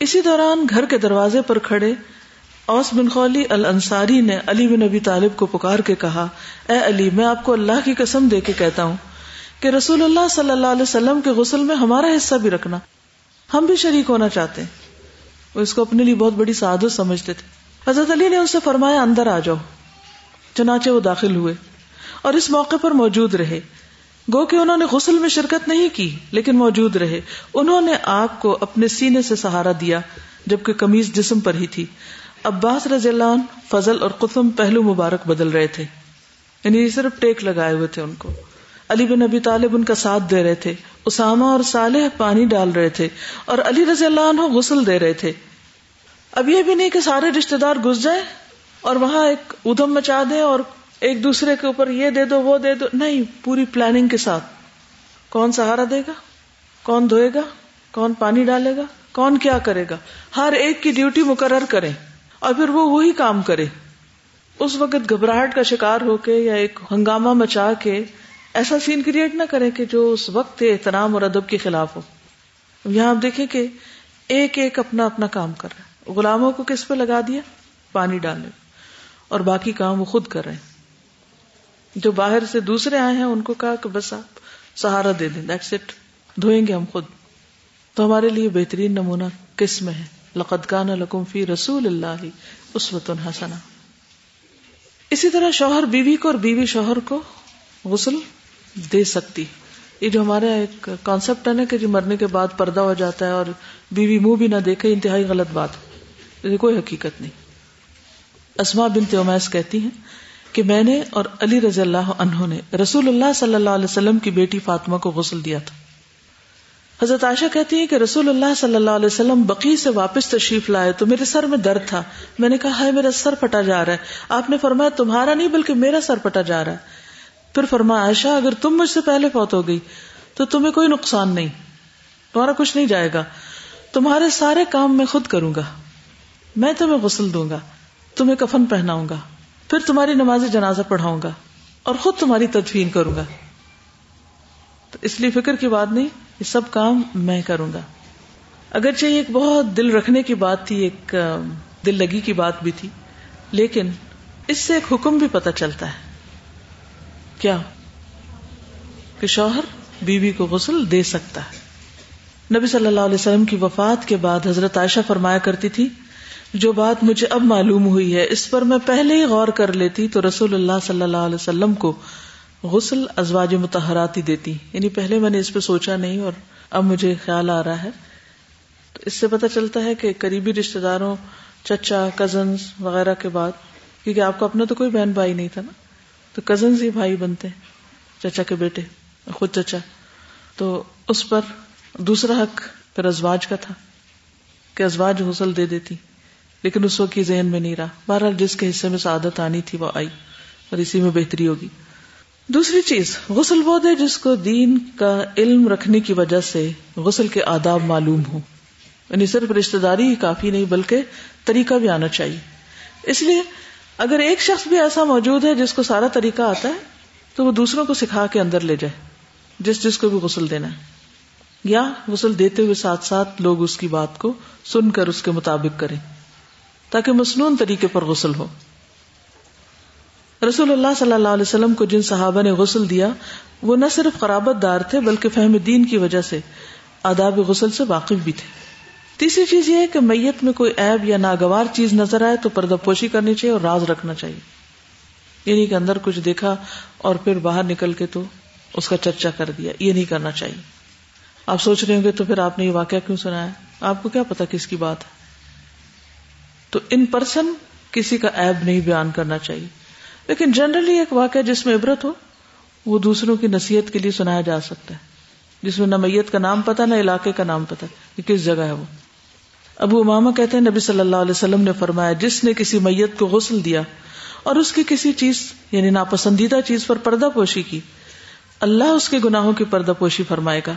اسی دوران گھر کے دروازے پر کھڑے اوس بن خولی الانصاری نے علی بن ابی طالب کو پکار کے کہا، اے علی، میں آپ کو اللہ کی قسم دے کے کہتا ہوں کہ رسول اللہ صلی اللہ علیہ وسلم کے غسل میں ہمارا حصہ بھی رکھنا۔ ہم بھی شریک ہونا چاہتے ہیں۔ وہ اس کو اپنے لیے بہت بڑی سعادت سمجھتے تھے۔ حضرت علی نے اس سے فرمایا، اندر آ جاؤ۔ چنانچہ وہ داخل ہوئے اور اس موقع پر موجود رہے۔ گو کہ انہوں نے غسل میں شرکت نہیں کی، لیکن موجود رہے۔ انہوں نے آپ کو اپنے سینے سے سہارا دیا، جبکہ کمیز جسم پر ہی تھی۔ عباس رضی اللہ عنہ فضل اور قسم پہلو مبارک بدل رہے تھے۔ یعنی صرف ٹیک لگائے ہوئے تھے ان کو۔ علی بن ابی طالب ان کا ساتھ دے رہے تھے۔ اسامہ اور صالح پانی ڈال رہے تھے اور علی رضی اللہ عنہ غسل دے رہے تھے۔ اب یہ بھی نہیں کہ سارے رشتے دار گھس جائیں اور وہاں ایک ادم مچا دیں اور ایک دوسرے کے اوپر یہ دے دو، وہ دے دو۔ نہیں، پوری پلاننگ کے ساتھ۔ کون سہارا دے گا؟ کون دھوئے گا؟ کون پانی ڈالے گا؟ کون کیا کرے گا؟ ہر ایک کی ڈیوٹی مقرر کرے اور پھر وہ وہی کام کرے۔ اس وقت گھبراہٹ کا شکار ہو کے یا ایک ہنگامہ مچا کے ایسا سین کریٹ نہ کرے کہ جو اس وقت احترام اور ادب کے خلاف ہو۔ یہاں آپ دیکھیں کہ ایک ایک اپنا اپنا کام کر رہا ہے۔ غلاموں کو کس پہ لگا دیا؟ پانی ڈالنے اور باقی کام وہ خود کر رہے ہیں۔ جو باہر سے دوسرے آئے ہیں، ان کو کہا کہ بس آپ سہارا دے دیں دیٹس اٹ دھوئیں گے ہم خود۔ تو ہمارے لیے بہترین نمونہ کس میں ہے۔ لقد کان لکم فی رسول اللہ اسوۃ حسنہ۔ اسی طرح شوہر بیوی کو اور بیوی شوہر کو غسل دے سکتی۔ یہ جو ہمارا ایک کانسیپٹ ہے نا کہ جو مرنے کے بعد پردہ ہو جاتا ہے اور بیوی منہ بھی نہ دیکھے، انتہائی غلط بات کوئی حقیقت نہیں۔ اسما بن تیومیس کہتی ہیں کہ میں نے اور علی رضی اللہ عنہ نے رسول اللہ صلی اللہ علیہ وسلم کی بیٹی فاطمہ کو غسل دیا تھا۔ حضرت عائشہ کہتی ہیں کہ رسول اللہ صلی اللہ علیہ وسلم بقی سے واپس تشریف لائے تو میرے سر میں درد تھا۔ میں نے کہا ہے میرا سر پٹا جا رہا ہے۔ آپ نے فرمایا، تمہارا نہیں بلکہ میرا سر پٹا جا رہا ہے۔ پھر فرمایا، عائشہ، اگر تم مجھ سے پہلے فوت ہو گئی تو تمہیں کوئی نقصان نہیں، تمہارا کچھ نہیں جائے گا۔ تمہارے سارے کام میں خود کروں گا۔ میں تمہیں غسل دوں گا، تمہیں کفن پہناؤں گا، پھر تمہاری نماز جنازہ پڑھاؤں گا اور خود تمہاری تدفین کروں گا۔ تو اس لیے فکر کی بات نہیں، یہ سب کام میں کروں گا۔ اگرچہ یہ ایک بہت دل رکھنے کی بات تھی، ایک دل لگی کی بات بھی تھی، لیکن اس سے ایک حکم بھی پتہ چلتا ہے۔ کیا؟ کہ شوہر بیوی کو غسل دے سکتا ہے۔ نبی صلی اللہ علیہ وسلم کی وفات کے بعد حضرت عائشہ فرمایا کرتی تھی جو بات مجھے اب معلوم ہوئی ہے، اس پر میں پہلے ہی غور کر لیتی تو رسول اللہ صلی اللہ علیہ وسلم کو غسل ازواج متحراتی دیتی۔ یعنی پہلے میں نے اس پہ سوچا نہیں اور اب مجھے خیال آ رہا ہے۔ تو اس سے پتا چلتا ہے کہ قریبی رشتے داروں، چچا کزنس وغیرہ کے بعد، کیونکہ آپ کو اپنا تو کوئی بہن بھائی نہیں تھا نا، تو کزنس ہی بھائی بنتے چچا کے بیٹے، خود چچا۔ تو اس پر دوسرا حق پھر ازواج کا تھا کہ ازواج غسل دے دیتی۔ لیکن اس وقت کی ذہن میں نہیں رہا۔ بہرحال جس کے حصے میں سعادت آنی تھی وہ آئی اور اسی میں بہتری ہوگی۔ دوسری چیز، غسل وہ دے جس کو دین کا علم رکھنے کی وجہ سے غسل کے آداب معلوم ہو یعنی صرف رشتے داری ہی کافی نہیں، بلکہ طریقہ بھی آنا چاہیے۔ اس لیے اگر ایک شخص بھی ایسا موجود ہے جس کو سارا طریقہ آتا ہے، تو وہ دوسروں کو سکھا کے اندر لے جائے، جس جس کو بھی غسل دینا ہے۔ یا غسل دیتے ہوئے ساتھ ساتھ لوگ اس کی بات کو سن کر اس کے مطابق کریں۔ تاکہ مصنون طریقے پر غسل ہو۔ رسول اللہ صلی اللہ علیہ وسلم کو جن صحابہ نے غسل دیا، وہ نہ صرف قرابت دار تھے، بلکہ فہم دین کی وجہ سے آداب غسل سے واقف بھی تھے۔ تیسری چیز یہ ہے کہ میت میں کوئی عیب یا ناگوار چیز نظر آئے تو پردہ پوشی کرنی چاہیے اور راز رکھنا چاہیے۔ یعنی کہ اندر کچھ دیکھا اور پھر باہر نکل کے تو اس کا چرچا کر دیا، یہ نہیں کرنا چاہیے۔ آپ سوچ رہے ہوں گے تو پھر آپ نے یہ واقعہ کیوں سنایا آپ کو کیا پتا کس کی بات ہے؟ تو ان پرسن کسی کا عیب نہیں بیان کرنا چاہیے۔ لیکن جنرلی ایک واقعہ جس میں عبرت ہو، وہ دوسروں کی نصیحت کے لیے سنایا جا سکتا ہے۔ جس میں نہ میت کا نام پتا نہ علاقے کا نام پتا کہ کس جگہ ہے وہ۔ ابو اماما کہتے ہیں، نبی صلی اللہ علیہ وسلم نے فرمایا، جس نے کسی میت کو غسل دیا اور اس کی کسی چیز یعنی ناپسندیدہ چیز پر پردہ پوشی کی، اللہ اس کے گناہوں کی پردہ پوشی فرمائے گا۔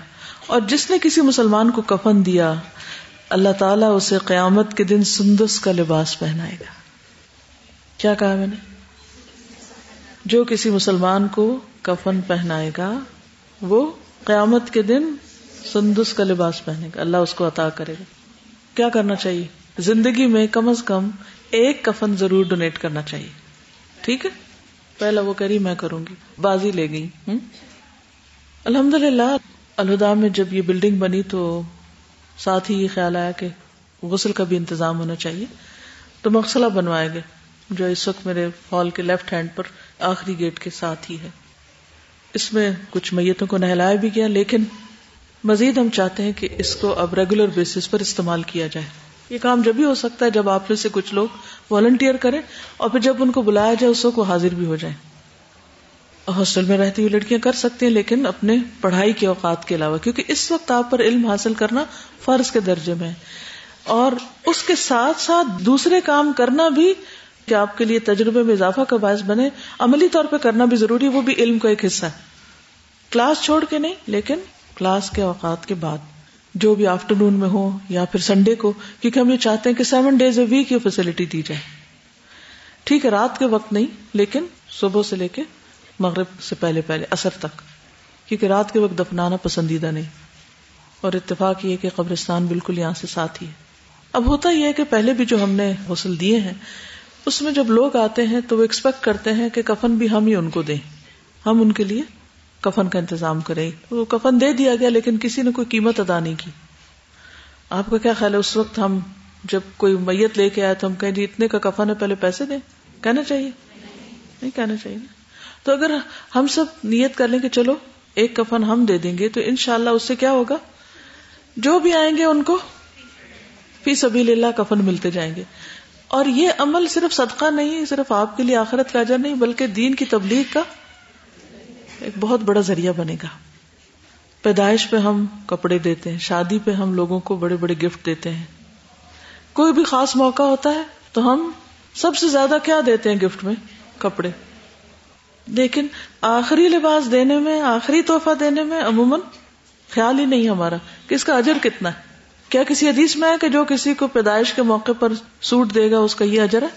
اور جس نے کسی مسلمان کو کفن دیا اللہ تعالیٰ اسے قیامت کے دن سندس کا لباس پہنائے گا۔ کیا کہا میں نے؟ جو کسی مسلمان کو کفن پہنائے گا، وہ قیامت کے دن سندس کا لباس پہنے گا۔ اللہ اس کو عطا کرے گا۔ کیا کرنا چاہیے؟ زندگی میں کم از کم ایک کفن ضرور ڈونیٹ کرنا چاہیے۔ ٹھیک ہے؟ پہلا وہ کری میں کروں گی۔ بازی لے گئی۔ الحمد للہ الہدا میں جب یہ بلڈنگ بنی تو ساتھ ہی یہ خیال آیا کہ غسل کا بھی انتظام ہونا چاہیے۔ تو مقصلہ بنوائے گئے، جو اس وقت میرے ہال کے لیفٹ ہینڈ پر آخری گیٹ کے ساتھ ہی ہے۔ اس میں کچھ میتوں کو نہلایا بھی گیا، لیکن مزید ہم چاہتے ہیں کہ اس کو اب ریگولر بیسس پر استعمال کیا جائے۔ یہ کام جب بھی ہو سکتا ہے، جب آپ میں سے کچھ لوگ والنٹیئر کریں اور پھر جب ان کو بلایا جائے، اس کو حاضر بھی ہو جائیں۔ ہاسٹل میں رہتی ہوئی لڑکیاں کر سکتی ہیں، لیکن اپنے پڑھائی کے اوقات کے علاوہ، کیونکہ اس وقت آپ پر علم حاصل کرنا فرض کے درجے میں ہے۔ اور اس کے ساتھ ساتھ دوسرے کام کرنا بھی کہ آپ کے لیے تجربے میں اضافہ کا باعث بنے۔ عملی طور پہ کرنا بھی ضروری ہے وہ بھی علم کا ایک حصہ ہے۔ کلاس چھوڑ کے نہیں، لیکن کلاس کے اوقات کے بعد، جو بھی آفٹر نون میں ہو یا پھر سنڈے کو، کیونکہ ہم یہ چاہتے ہیں کہ سیون ڈیز اے ویک یہ فیسلٹی دی جائے۔ ٹھیک ہے، رات کے وقت نہیں، لیکن صبح سے لے کے مغرب سے پہلے پہلے اثر تک، کیونکہ رات کے وقت دفنانا پسندیدہ نہیں۔ اور اتفاق یہ کہ قبرستان بالکل یہاں سے ساتھ ہی ہے۔ اب ہوتا یہ ہے کہ پہلے بھی جو ہم نے غسل دیے ہیں، اس میں جب لوگ آتے ہیں تو وہ ایکسپیکٹ کرتے ہیں کہ کفن بھی ہم ہی ان کو دیں۔ ہم ان کے لیے کفن کا انتظام کریں۔ وہ کفن دے دیا گیا لیکن کسی نے کوئی قیمت ادا نہیں کی۔ آپ کا کیا خیال ہے؟ اس وقت ہم جب کوئی میت لے کے آئے تو ہم کہیں جی اتنے کا کفن ہے، پہلے پیسے دیں۔ کہنا چاہیے؟ نہیں کہنا چاہیے۔ تو اگر ہم سب نیت کر لیں کہ چلو، ایک کفن ہم دے دیں گے، تو انشاءاللہ اس سے کیا ہوگا؟ جو بھی آئیں گے ان کو فی سبیل اللہ کفن ملتے جائیں گے۔ اور یہ عمل صرف صدقہ نہیں، صرف آپ کے لیے آخرت کا اجر نہیں، بلکہ دین کی تبلیغ کا ایک بہت بڑا ذریعہ بنے گا۔ پیدائش پہ ہم کپڑے دیتے ہیں، شادی پہ ہم لوگوں کو بڑے بڑے گفٹ دیتے ہیں۔ کوئی بھی خاص موقع ہوتا ہے تو ہم سب سے زیادہ کیا دیتے ہیں گفٹ میں؟ کپڑے۔ لیکن آخری لباس دینے میں، آخری تحفہ دینے میں عموماً خیال ہی نہیں ہمارا کہ اس کا اجر کتنا ہے۔ کیا کسی حدیث میں ہے کہ جو کسی کو پیدائش کے موقع پر سوٹ دے گا، اس کا یہ اجر ہے؟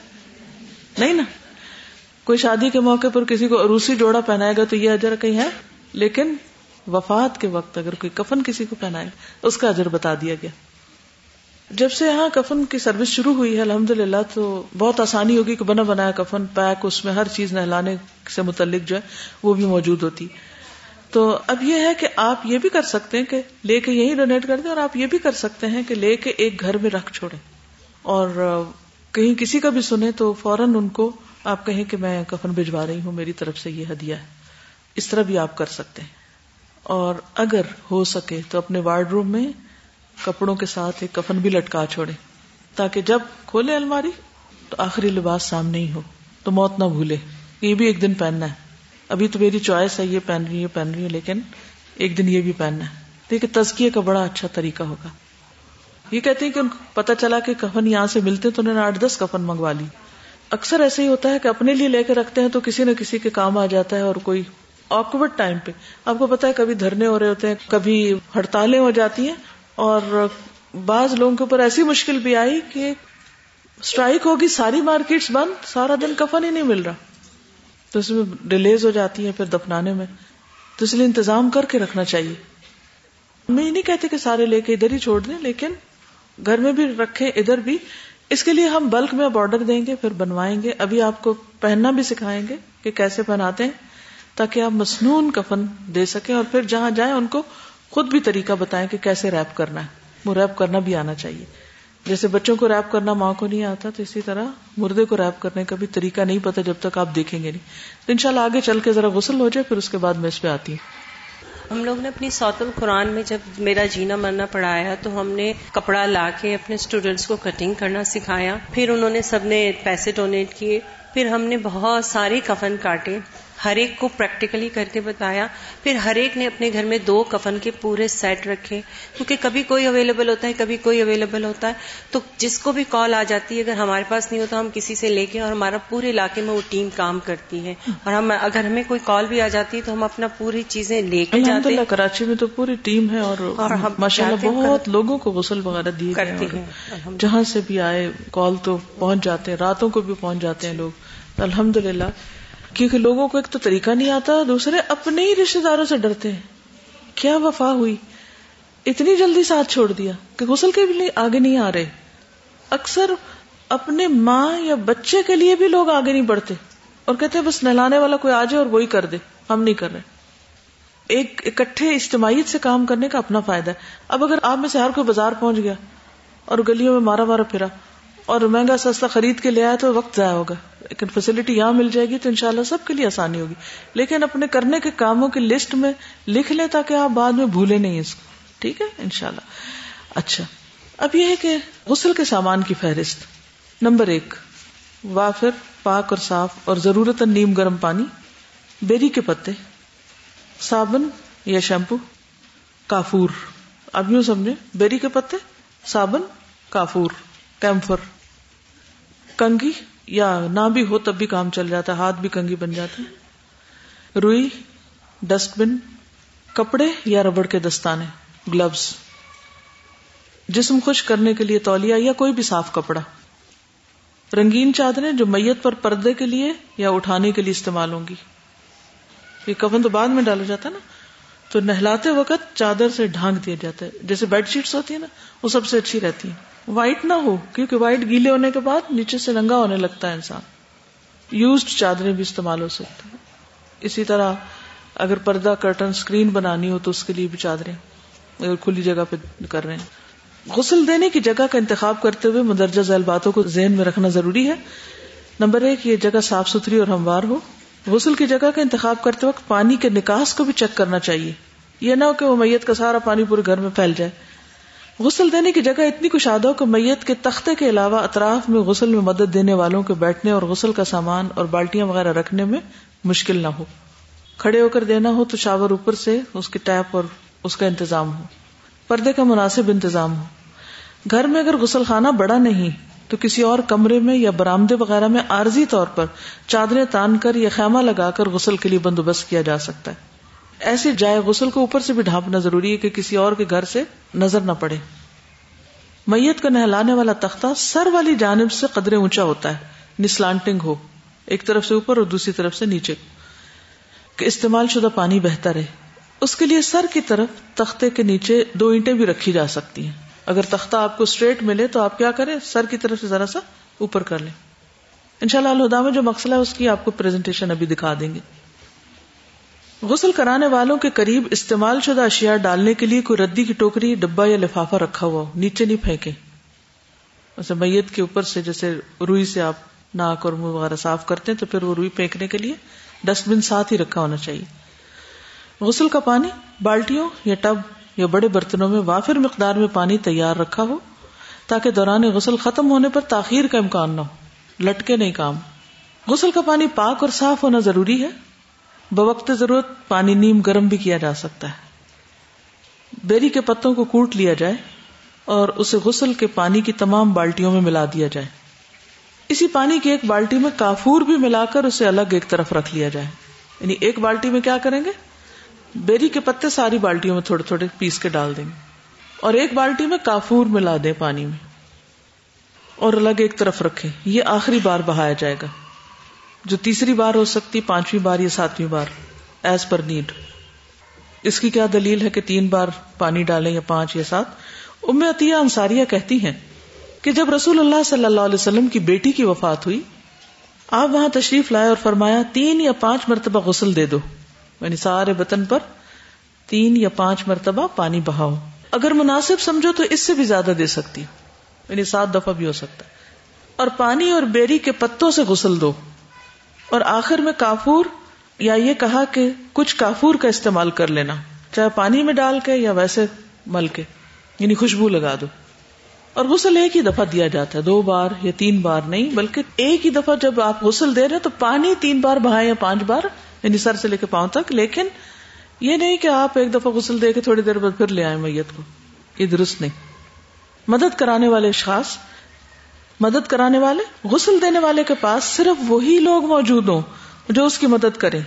نہیں نا۔ کوئی شادی کے موقع پر کسی کو عروسی جوڑا پہنائے گا تو یہ اجر کہیں ہے۔ لیکن وفات کے وقت اگر کوئی کفن کسی کو پہنائے گا اس کا اجر بتا دیا گیا۔ جب سے یہاں کفن کی سروس شروع ہوئی ہے الحمد للہ تو بہت آسانی ہوگی کہ بنا بنایا کفن، پیک، اس میں ہر چیز نہلانے سے متعلق جو ہے، وہ بھی موجود ہوتی۔ تو اب یہ ہے کہ آپ یہ بھی کر سکتے ہیں کہ لے کے یہی ڈونیٹ کر دیں اور آپ یہ بھی کر سکتے ہیں کہ لے کے ایک گھر میں رکھ چھوڑیں۔ اور کہیں کسی کا بھی سنیں تو فوراً ان کو آپ کہیں کہ میں کفن بھجوا رہی ہوں، میری طرف سے یہ ہدیہ ہے۔ اس طرح بھی آپ کر سکتے ہیں۔ اور اگر ہو سکے تو اپنے وارڈ روم میں کپڑوں کے ساتھ ایک کفن بھی لٹکا چھوڑے، تاکہ جب کھولے الماری تو آخری لباس سامنے ہی ہو، تو موت نہ بھولے۔ یہ بھی ایک دن پہننا ہے۔ ابھی تو میری چوائس ہے، یہ پہن رہی ہے پہن رہی ہے لیکن ایک دن یہ بھی پہننا ہے۔ دیکھیے، تزکیے کا بڑا اچھا طریقہ ہوگا۔ یہ کہتے ہیں کہ ان کو پتا چلا کہ کفن یہاں سے ملتے تو انہوں نے آٹھ دس کفن منگوا لی۔ اکثر ایسے ہی ہوتا ہے کہ اپنے لیے لے کے رکھتے ہیں تو کسی نہ کسی کے کام آ جاتا ہے اور کوئی آکورڈ ٹائم پہ۔ آپ کو پتا ہے، کبھی دھرنے ہو رہے ہوتے ہیں، کبھی ہڑتالیں ہو جاتی ہیں اور بعض لوگوں کے اوپر ایسی مشکل بھی آئی کہ اسٹرائک ہوگی، ساری مارکیٹس بند، سارا دن کفن ہی نہیں مل رہا۔ تو اس میں ڈیلیز ہو جاتی ہے پھر دفنانے میں۔ تو اس لیے انتظام کر کے رکھنا چاہیے۔ میں یہ نہیں کہتے کہ سارے لے کے ادھر ہی چھوڑ دیں، لیکن گھر میں بھی رکھے ادھر بھی۔ اس کے لیے ہم بلک میں اب آرڈر دیں گے، پھر بنوائیں گے۔ ابھی آپ کو پہننا بھی سکھائیں گے کہ کیسے پہناتے ہیں، تاکہ آپ مصنون کفن دے سکیں اور پھر جہاں جائیں ان کو خود بھی طریقہ بتائیں کہ کیسے ریپ کرنا ہے۔ وہ ریپ کرنا بھی آنا چاہیے۔ جیسے بچوں کو ریپ کرنا ماں کو نہیں آتا تو اسی طرح مردے کو ریپ کرنے کا بھی طریقہ نہیں پتا جب تک آپ دیکھیں گے نہیں۔ تو ان شاء اللہ آگے چل کے ذرا غسل ہو جائے، پھر اس کے بعد میں اس پہ آتی ہوں۔
ہم لوگ نے اپنی سوت القرآن میں جب میرا جینا مرنا پڑھایا تو ہم نے کپڑا لا کے اپنے اسٹوڈینٹس کو کٹنگ کرنا سکھایا۔ پھر انہوں نے سب نے پیسے ڈونیٹ کیے۔ پھر ہم نے بہت ساری کفن کاٹے۔ ہر ایک کو پریکٹیکلی کر کے بتایا۔ پھر ہر ایک نے اپنے گھر میں دو کفن کے پورے سیٹ رکھے۔ کیونکہ کبھی کوئی اویلیبل ہوتا ہے کبھی کوئی اویلیبل ہوتا ہے۔ تو جس کو بھی کال آ جاتی ہے اگر ہمارے پاس نہیں ہوتا ہم کسی سے لے کے اور ہمارا پورے علاقے میں وہ ٹیم کام کرتی ہے۔ اور ہم اگر ہمیں کوئی کال بھی آ جاتی ہے تو ہم اپنا پوری چیزیں لے کے جاتے ہیں۔
کراچی میں تو پوری ٹیم ہے اور ماشاء اللہ بہت لوگوں کو غسل وغیرہ دیے کرتے ہیں۔ جہاں سے بھی آئے کال تو پہنچ جاتے ہیں راتوں کو بھی پہنچ جاتے ہیں لوگ۔ الحمد للہ کیونکہ لوگوں کو ایک تو طریقہ نہیں آتا، دوسرے اپنے ہی رشتے داروں سے ڈرتے ہیں۔ کیا وفا ہوئی؟ اتنی جلدی ساتھ چھوڑ دیا کہ غسل کے بھی آگے نہیں آ رہے۔ اکثر اپنے ماں یا بچے کے لیے بھی لوگ آگے نہیں بڑھتے اور کہتے بس نہلانے والا کوئی آ جائے اور وہی کر دے، ہم نہیں کر رہے۔ ایک اکٹھے اجتماعیت سے کام کرنے کا اپنا فائدہ ہے۔ اب اگر آپ میں سے ہر کوئی بازار پہنچ گیا اور گلیوں میں مارا مارا پھرا اور مہنگا سستا خرید کے لے آیا تو وقت ضائع ہوگا۔ لیکن فیسلٹی یہاں مل جائے گی تو انشاءاللہ سب کے لیے آسانی ہوگی۔ لیکن اپنے کرنے کے کاموں کی لسٹ میں لکھ لیں تاکہ آپ بعد میں بھولے نہیں اس کو۔ ٹھیک ہے؟ انشاءاللہ۔ اچھا۔ اب یہ ہے کہ غسل کے سامان کی فہرست۔ نمبر ایک، وافر، پاک اور صاف اور ضرورت نیم گرم پانی۔ بیری کے پتے۔ صابن یا شیمپو۔ کافور۔ اب یوں سمجھے بیری کے پتے، صابن، کافور۔ کیمفر۔ کنگھی یا نہ بھی ہو تب بھی کام چل جاتا ہے، ہاتھ بھی کنگھی بن جاتا ہے۔ روئی ڈسٹ بن کپڑے یا ربڑ کے دستانے، گلوز۔ جسم خوش کرنے کے لیے تولیا یا کوئی بھی صاف کپڑا۔ رنگین چادریں جو میت پر پردے کے لیے یا اٹھانے کے لیے استعمال ہوں گی۔ یہ کفن تو بعد میں ڈالا جاتا ہے نا؟ تو نہلاتے وقت چادر سے ڈھانک دیا جاتا ہے جیسے بیڈ شیٹس ہوتی ہیں نا، وہ سب سے اچھی رہتی ہیں۔ وائٹ نہ ہو، کیونکہ وائٹ گیلے ہونے کے بعد نیچے سے ننگا ہونے لگتا ہے انسان۔ یوزڈ چادریں بھی استعمال ہو سکتی ہیں۔ اسی طرح اگر پردہ کرٹن اسکرین بنانی ہو تو اس کے لیے بھی چادریں اگر کھلی جگہ پہ کر رہے ہیں۔ غسل دینے کی جگہ کا انتخاب کرتے ہوئے مدرجہ ذیل باتوں کو ذہن میں رکھنا ضروری ہے۔ نمبر ایک، یہ جگہ صاف ستھری اور ہموار ہو۔ غسل کی جگہ کا انتخاب کرتے وقت پانی کے نکاس کو بھی چیک کرنا چاہیے۔ یہ نہ ہو کہ وہ میت کا سارا پانی پورے گھر میں پھیل جائے۔ غسل دینے کی جگہ اتنی کشادہ ہو کہ میت کے تختے کے علاوہ اطراف میں غسل میں مدد دینے والوں کے بیٹھنے اور غسل کا سامان اور بالٹیاں وغیرہ رکھنے میں مشکل نہ ہو۔ کھڑے ہو کر دینا ہو تو شاور اوپر سے اس کی ٹیپ اور اس کا انتظام ہو۔ پردے کا مناسب انتظام ہو۔ گھر میں اگر غسل خانہ بڑا نہیں تو کسی اور کمرے میں یا برامدے وغیرہ میں عارضی طور پر چادریں تان کر یا خیمہ لگا کر غسل کے لیے بندوبست کیا جا سکتا ہے۔ ایسی جائے غسل کو اوپر سے بھی ڈھانپنا ضروری ہے کہ کسی اور کے گھر سے نظر نہ پڑے۔ میت کو نہلانے والا تختہ سر والی جانب سے قدرے اونچا ہوتا ہے، نسلانٹنگ ہو، ایک طرف سے اوپر اور دوسری طرف سے نیچے، کہ استعمال شدہ پانی بہتر ہے۔ اس کے لیے سر کی طرف تختے کے نیچے دو اینٹیں بھی رکھی جا سکتی ہیں۔ اگر تختہ آپ کو اسٹریٹ ملے تو آپ کیا کریں؟ سر کی طرف سے ذرا سا اوپر کر لیں۔ ان شاء اللہ میں جو مسئلہ ہے اس کی آپ کو پریزنٹیشن ابھی دکھا دیں گے۔ غسل کرانے والوں کے قریب استعمال شدہ اشیاء ڈالنے کے لیے کوئی ردی کی ٹوکری ڈبا یا لفافہ رکھا ہوا ہو، نیچے نہیں پھینکے ویسے میت کے اوپر سے جیسے روئی سے آپ ناک اور منہ وغیرہ صاف کرتے ہیں تو پھر وہ روئی پھینکنے کے لیے ڈسٹ بن ساتھ ہی رکھا ہونا چاہیے۔ غسل کا پانی، بالٹیوں یا ٹب یا بڑے برتنوں میں وافر مقدار میں پانی تیار رکھا ہو تاکہ دوران غسل ختم ہونے پر تاخیر کا امکان نہ ہو۔ لٹکے نہیں کام۔ غسل کا پانی پاک اور صاف ہونا ضروری ہے۔ بوقت ضرورت پانی نیم گرم بھی کیا جا سکتا ہے۔ بیری کے پتوں کو کوٹ لیا جائے اور اسے غسل کے پانی کی تمام بالٹیوں میں ملا دیا جائے۔ اسی پانی کی ایک بالٹی میں کافور بھی ملا کر اسے الگ ایک طرف رکھ لیا جائے۔ یعنی ایک بالٹی میں کیا کریں گے؟ بیری کے پتے ساری بالٹیوں میں تھوڑے تھوڑے پیس کے ڈال دیں گے اور ایک بالٹی میں کافور ملا دیں پانی میں اور الگ ایک طرف رکھے یہ آخری بار بہایا جائے گا۔ جو تیسری بار ہو سکتی، پانچویں بار یا ساتویں بار ایز پر نیڈ اس کی کیا دلیل ہے کہ تین بار پانی ڈالیں یا پانچ یا سات؟ ام عطیہ انصاریہ کہتی ہیں کہ جب رسول اللہ صلی اللہ علیہ وسلم کی بیٹی کی وفات ہوئی، آپ وہاں تشریف لائے اور فرمایا، تین یا پانچ مرتبہ غسل دے دو۔ یعنی سارے بطن پر تین یا پانچ مرتبہ پانی بہاؤ۔ اگر مناسب سمجھو تو اس سے بھی زیادہ دے سکتی۔ یعنی سات دفعہ بھی ہو سکتا ہے۔ اور پانی اور بیری کے پتوں سے غسل دو۔ اور آخر میں کافور یا یہ کہا کہ کچھ کافور کا استعمال کر لینا۔ چاہے پانی میں ڈال کے یا ویسے مل کے۔ یعنی خوشبو لگا دو۔ اور غسل ایک ہی دفعہ دیا جاتا ہے۔ دو بار یا تین بار نہیں، بلکہ ایک ہی دفعہ جب آپ غسل دے رہے تو پانی تین بار بہائے یا پانچ بار۔ یعنی سر سے لے کے پاؤں تک، لیکن یہ نہیں کہ آپ ایک دفعہ غسل دے کے تھوڑی دیر بعد پھر لے آئے میت کو، یہ درست نہیں۔ مدد کرانے والے اشخاص، مدد کرانے والے، غسل دینے والے کے پاس صرف وہی لوگ موجود ہوں جو اس کی مدد کریں۔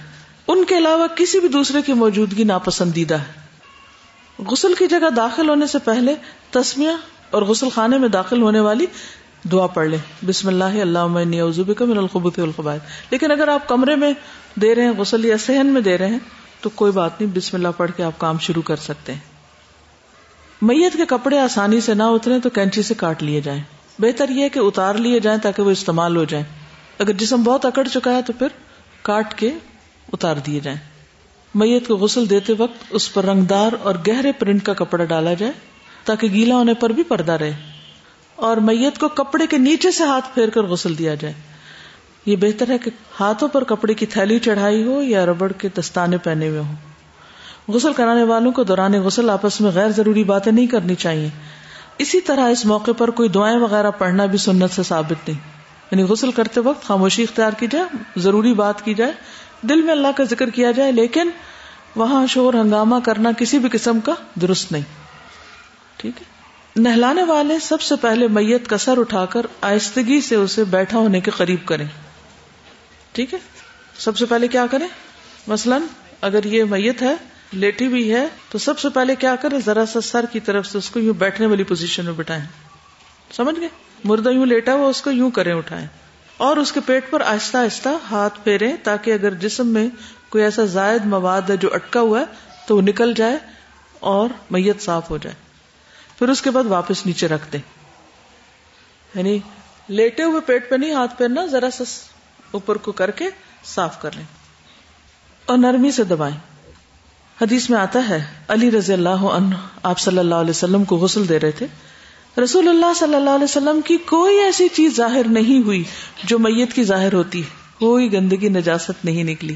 ان کے علاوہ کسی بھی دوسرے کی موجودگی ناپسندیدہ ہے۔ غسل کی جگہ داخل ہونے سے پہلے تسمیہ اور غسل خانے میں داخل ہونے والی دعا پڑھ لیں۔ بسم اللہ اللہ من الخبت لیکن اگر آپ کمرے میں دے رہے ہیں، غسل یا صحن میں دے رہے ہیں، تو کوئی بات نہیں، بسم اللہ پڑھ کے آپ کام شروع کر سکتے ہیں۔ میت کے کپڑے آسانی سے نہ اترے تو کینچی سے کاٹ لیے جائیں۔ بہتر یہ کہ اتار لیے جائیں تاکہ وہ استعمال ہو جائیں۔ اگر جسم بہت اکڑ چکا ہے تو پھر کاٹ کے اتار دیے جائیں۔ میت کو غسل دیتے وقت اس پر رنگدار اور گہرے پرنٹ کا کپڑا ڈالا جائے تاکہ گیلا ہونے پر بھی پردہ رہے۔ اور میت کو کپڑے کے نیچے سے ہاتھ پھیر کر غسل دیا جائے۔ یہ بہتر ہے کہ ہاتھوں پر کپڑے کی تھیلی چڑھائی ہو یا ربڑ کے دستانے پہنے ہوئے ہوں۔ غسل کرانے والوں کو دوران غسل آپس میں غیر ضروری باتیں نہیں کرنی چاہیے۔ اسی طرح اس موقع پر کوئی دعائیں وغیرہ پڑھنا بھی سنت سے ثابت نہیں۔ یعنی غسل کرتے وقت خاموشی اختیار کی جائے، ضروری بات کی جائے، دل میں اللہ کا ذکر کیا جائے، لیکن وہاں شور ہنگامہ کرنا کسی بھی قسم کا درست نہیں۔ ٹھیک ہے؟ نہلانے والے سب سے پہلے میت کا سر اٹھا کر آہستگی سے اسے بیٹھا ہونے کے قریب کریں۔ ٹھیک ہے؟ سب سے پہلے کیا کریں؟ مثلاً اگر یہ میت ہے، لیٹی بھی ہے، تو سب سے پہلے کیا کریں؟ ذرا سا سر کی طرف سے اس کو یوں بیٹھنے والی پوزیشن میں بٹھائیں۔ سمجھ گئے؟ مردہ یوں لیٹا ہوا، اس کو یوں کریں اٹھائیں۔ اور اس کے پیٹ پر آہستہ آہستہ ہاتھ پھیریں تاکہ اگر جسم میں کوئی ایسا زائد مواد ہے جو اٹکا ہوا ہے، تو وہ نکل جائے اور میت صاف ہو جائے۔ پھر اس کے بعد واپس نیچے رکھ دیں۔ یعنی لیٹے ہوئے پیٹ پہ نہیں، ہاتھ پھیرنا، ذرا سا اوپر کو کر کے صاف کر لیں۔ اور نرمی سے دبائیں۔ حدیث میں آتا ہے، علی رضی اللہ عنہ آپ صلی اللہ علیہ وسلم کو غسل دے رہے تھے۔ رسول اللہ صلی اللہ علیہ وسلم کی کوئی ایسی چیز ظاہر نہیں ہوئی جو میت کی ظاہر ہوتی۔ ہے کوئی گندگی، نجاست نہیں نکلی۔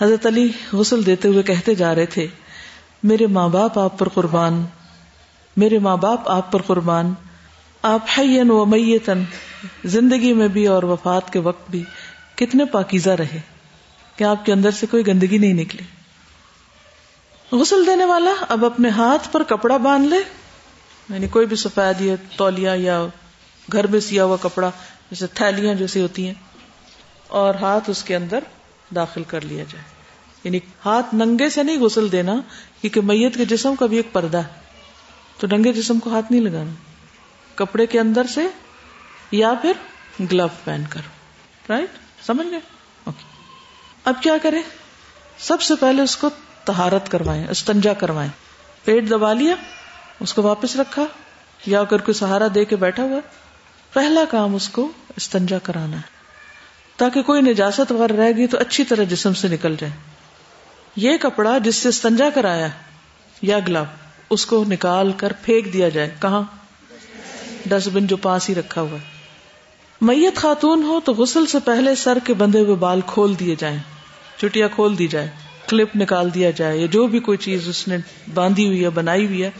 حضرت علی غسل دیتے ہوئے کہتے جا رہے تھے، میرے ماں باپ آپ پر قربان۔ میرے ماں باپ آپ پر قربان۔ آپ حین و میتن زندگی میں بھی اور وفات کے وقت بھی۔ کتنے پاکیزہ رہے کہ آپ کے اندر سے کوئی گندگی نہیں نکلی۔ غسل دینے والا اب اپنے ہاتھ پر کپڑا باندھ لے یعنی کوئی بھی سفید یا تولیا یا گھر میں سیا ہوا کپڑا، جیسے تھیلیاں جیسی ہوتی ہیں، اور ہاتھ اس کے اندر داخل کر لیا جائے۔ یعنی ہاتھ ننگے سے نہیں غسل دینا، کیونکہ میت کے جسم کا بھی ایک پردہ ہے۔ تو ننگے جسم کو ہاتھ نہیں لگانا۔ کپڑے کے اندر سے یا پھر گلو پہن کر رائٹ سمجھ گئے؟ اب کیا کریں؟ سب سے پہلے اس کو تہارت کروائیں، استنجا کروائیں۔ پیٹ دبا لیا، اس کو واپس رکھا، یا اگر کوئی سہارا دے کے بیٹھا ہوا، پہلا کام اس کو استنجا کرانا ہے۔ تاکہ کوئی نجاست وغیرہ رہ گئی تو اچھی طرح جسم سے نکل جائے۔ یہ کپڑا جس سے استنجا کرایا یا گلاب، اس کو نکال کر پھینک دیا جائے۔ کہاں؟ ڈسٹ بن جو پاس ہی رکھا ہوا ہے۔ میت خاتون ہو تو غسل سے پہلے سر کے بندے ہوئے بال کھول دیے جائیں چٹیا کھول دی جائے کلپ نکال دیا جائے، یا جو بھی کوئی چیز اس نے باندھی ہوئی ہے، بنائی ہوئی ہے،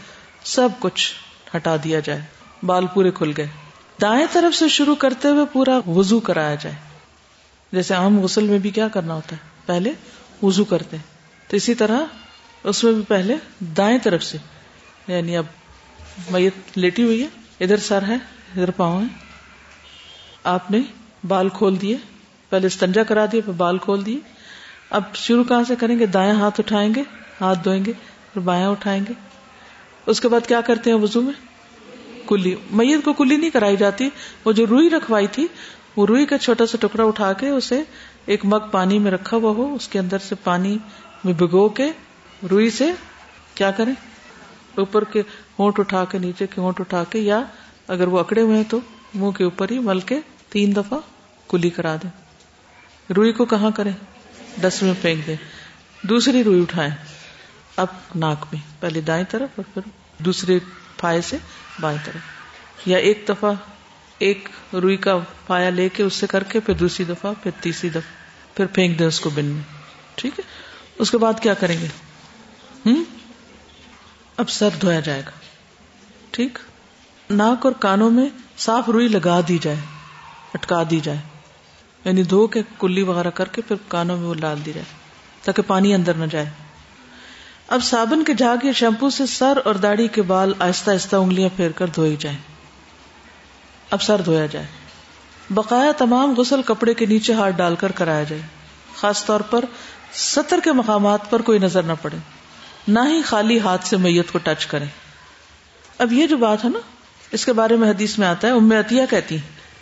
سب کچھ ہٹا دیا جائے، بال پورے کھل گئے۔ دائیں طرف سے شروع کرتے ہوئے پورا وضو کرایا جائے۔ جیسے عام غسل میں بھی کیا کرنا ہوتا ہے؟ پہلے وضو کرتے تو اسی طرح اس میں بھی پہلے دائیں طرف سے یعنی اب میت لیٹی ہوئی ہے، ادھر سر ہے، ادھر پاؤں ہے آپ نے بال کھول دیے، پہلے استنجا کرا دیا پھر بال کھول دیے۔ اب شروع کہاں سے کریں گے؟ دائیں ہاتھ اٹھائیں گے، ہاتھ دھوئیں گے، پھر بایاں اٹھائیں گے۔ اس کے بعد کیا کرتے ہیں وضو میں؟ کلی۔ میت کو کلی نہیں کرائی جاتی، وہ جو روئی رکھوائی تھی، وہ روئی کا چھوٹا سا ٹکڑا اٹھا کے اسے ایک مگ پانی میں رکھا ہوا ہو، اس کے اندر سے پانی میں بھگو کے روئی سے کیا کریں؟ اوپر کے ہونٹ اٹھا کے، نیچے کے ہونٹ اٹھا کے، یا اگر وہ اکڑے ہوئے ہیں تو منہ کے اوپر ہی مل کے تین دفعہ کلی کرا دیں۔ روئی کو کہاں کریں؟ ڈس میں پھینک دیں۔ دوسری روئی اٹھائیں۔ اب ناک میں، پہلے دائیں طرف اور پھر دوسرے پائے سے بائیں طرف۔ یا ایک دفعہ ایک روئی کا پایا لے کے اس سے کر کے پھر دوسری دفعہ پھر تیسری دفعہ پھر پھینک دیں اس کو بن میں۔ ٹھیک ہے؟ اس کے بعد کیا کریں گے؟ ہم؟ اب سر دھویا جائے گا۔ ٹھیک؟ ناک اور کانوں میں صاف روئی لگا دی جائے۔ اٹکا دی جائے۔ یعنی دھو کے کلی وغیرہ کر کے پھر کانوں میں وہ ڈال دی جائے تاکہ پانی اندر نہ جائے۔ اب صابن کے جھاگ یا شیمپو سے سر اور داڑھی کے بال آہستہ آہستہ انگلیاں پھیر کر دھوئی جائیں۔ اب سر دھویا جائے۔ بقایا تمام غسل کپڑے کے نیچے ہاتھ ڈال کر کرایا جائے۔ خاص طور پر سطر کے مقامات پر کوئی نظر نہ پڑے۔ نہ ہی خالی ہاتھ سے میت کو ٹچ کرے اب یہ جو بات ہے نا، اس کے بارے میں حدیث میں آتا ہے، ام عطیہ کہتی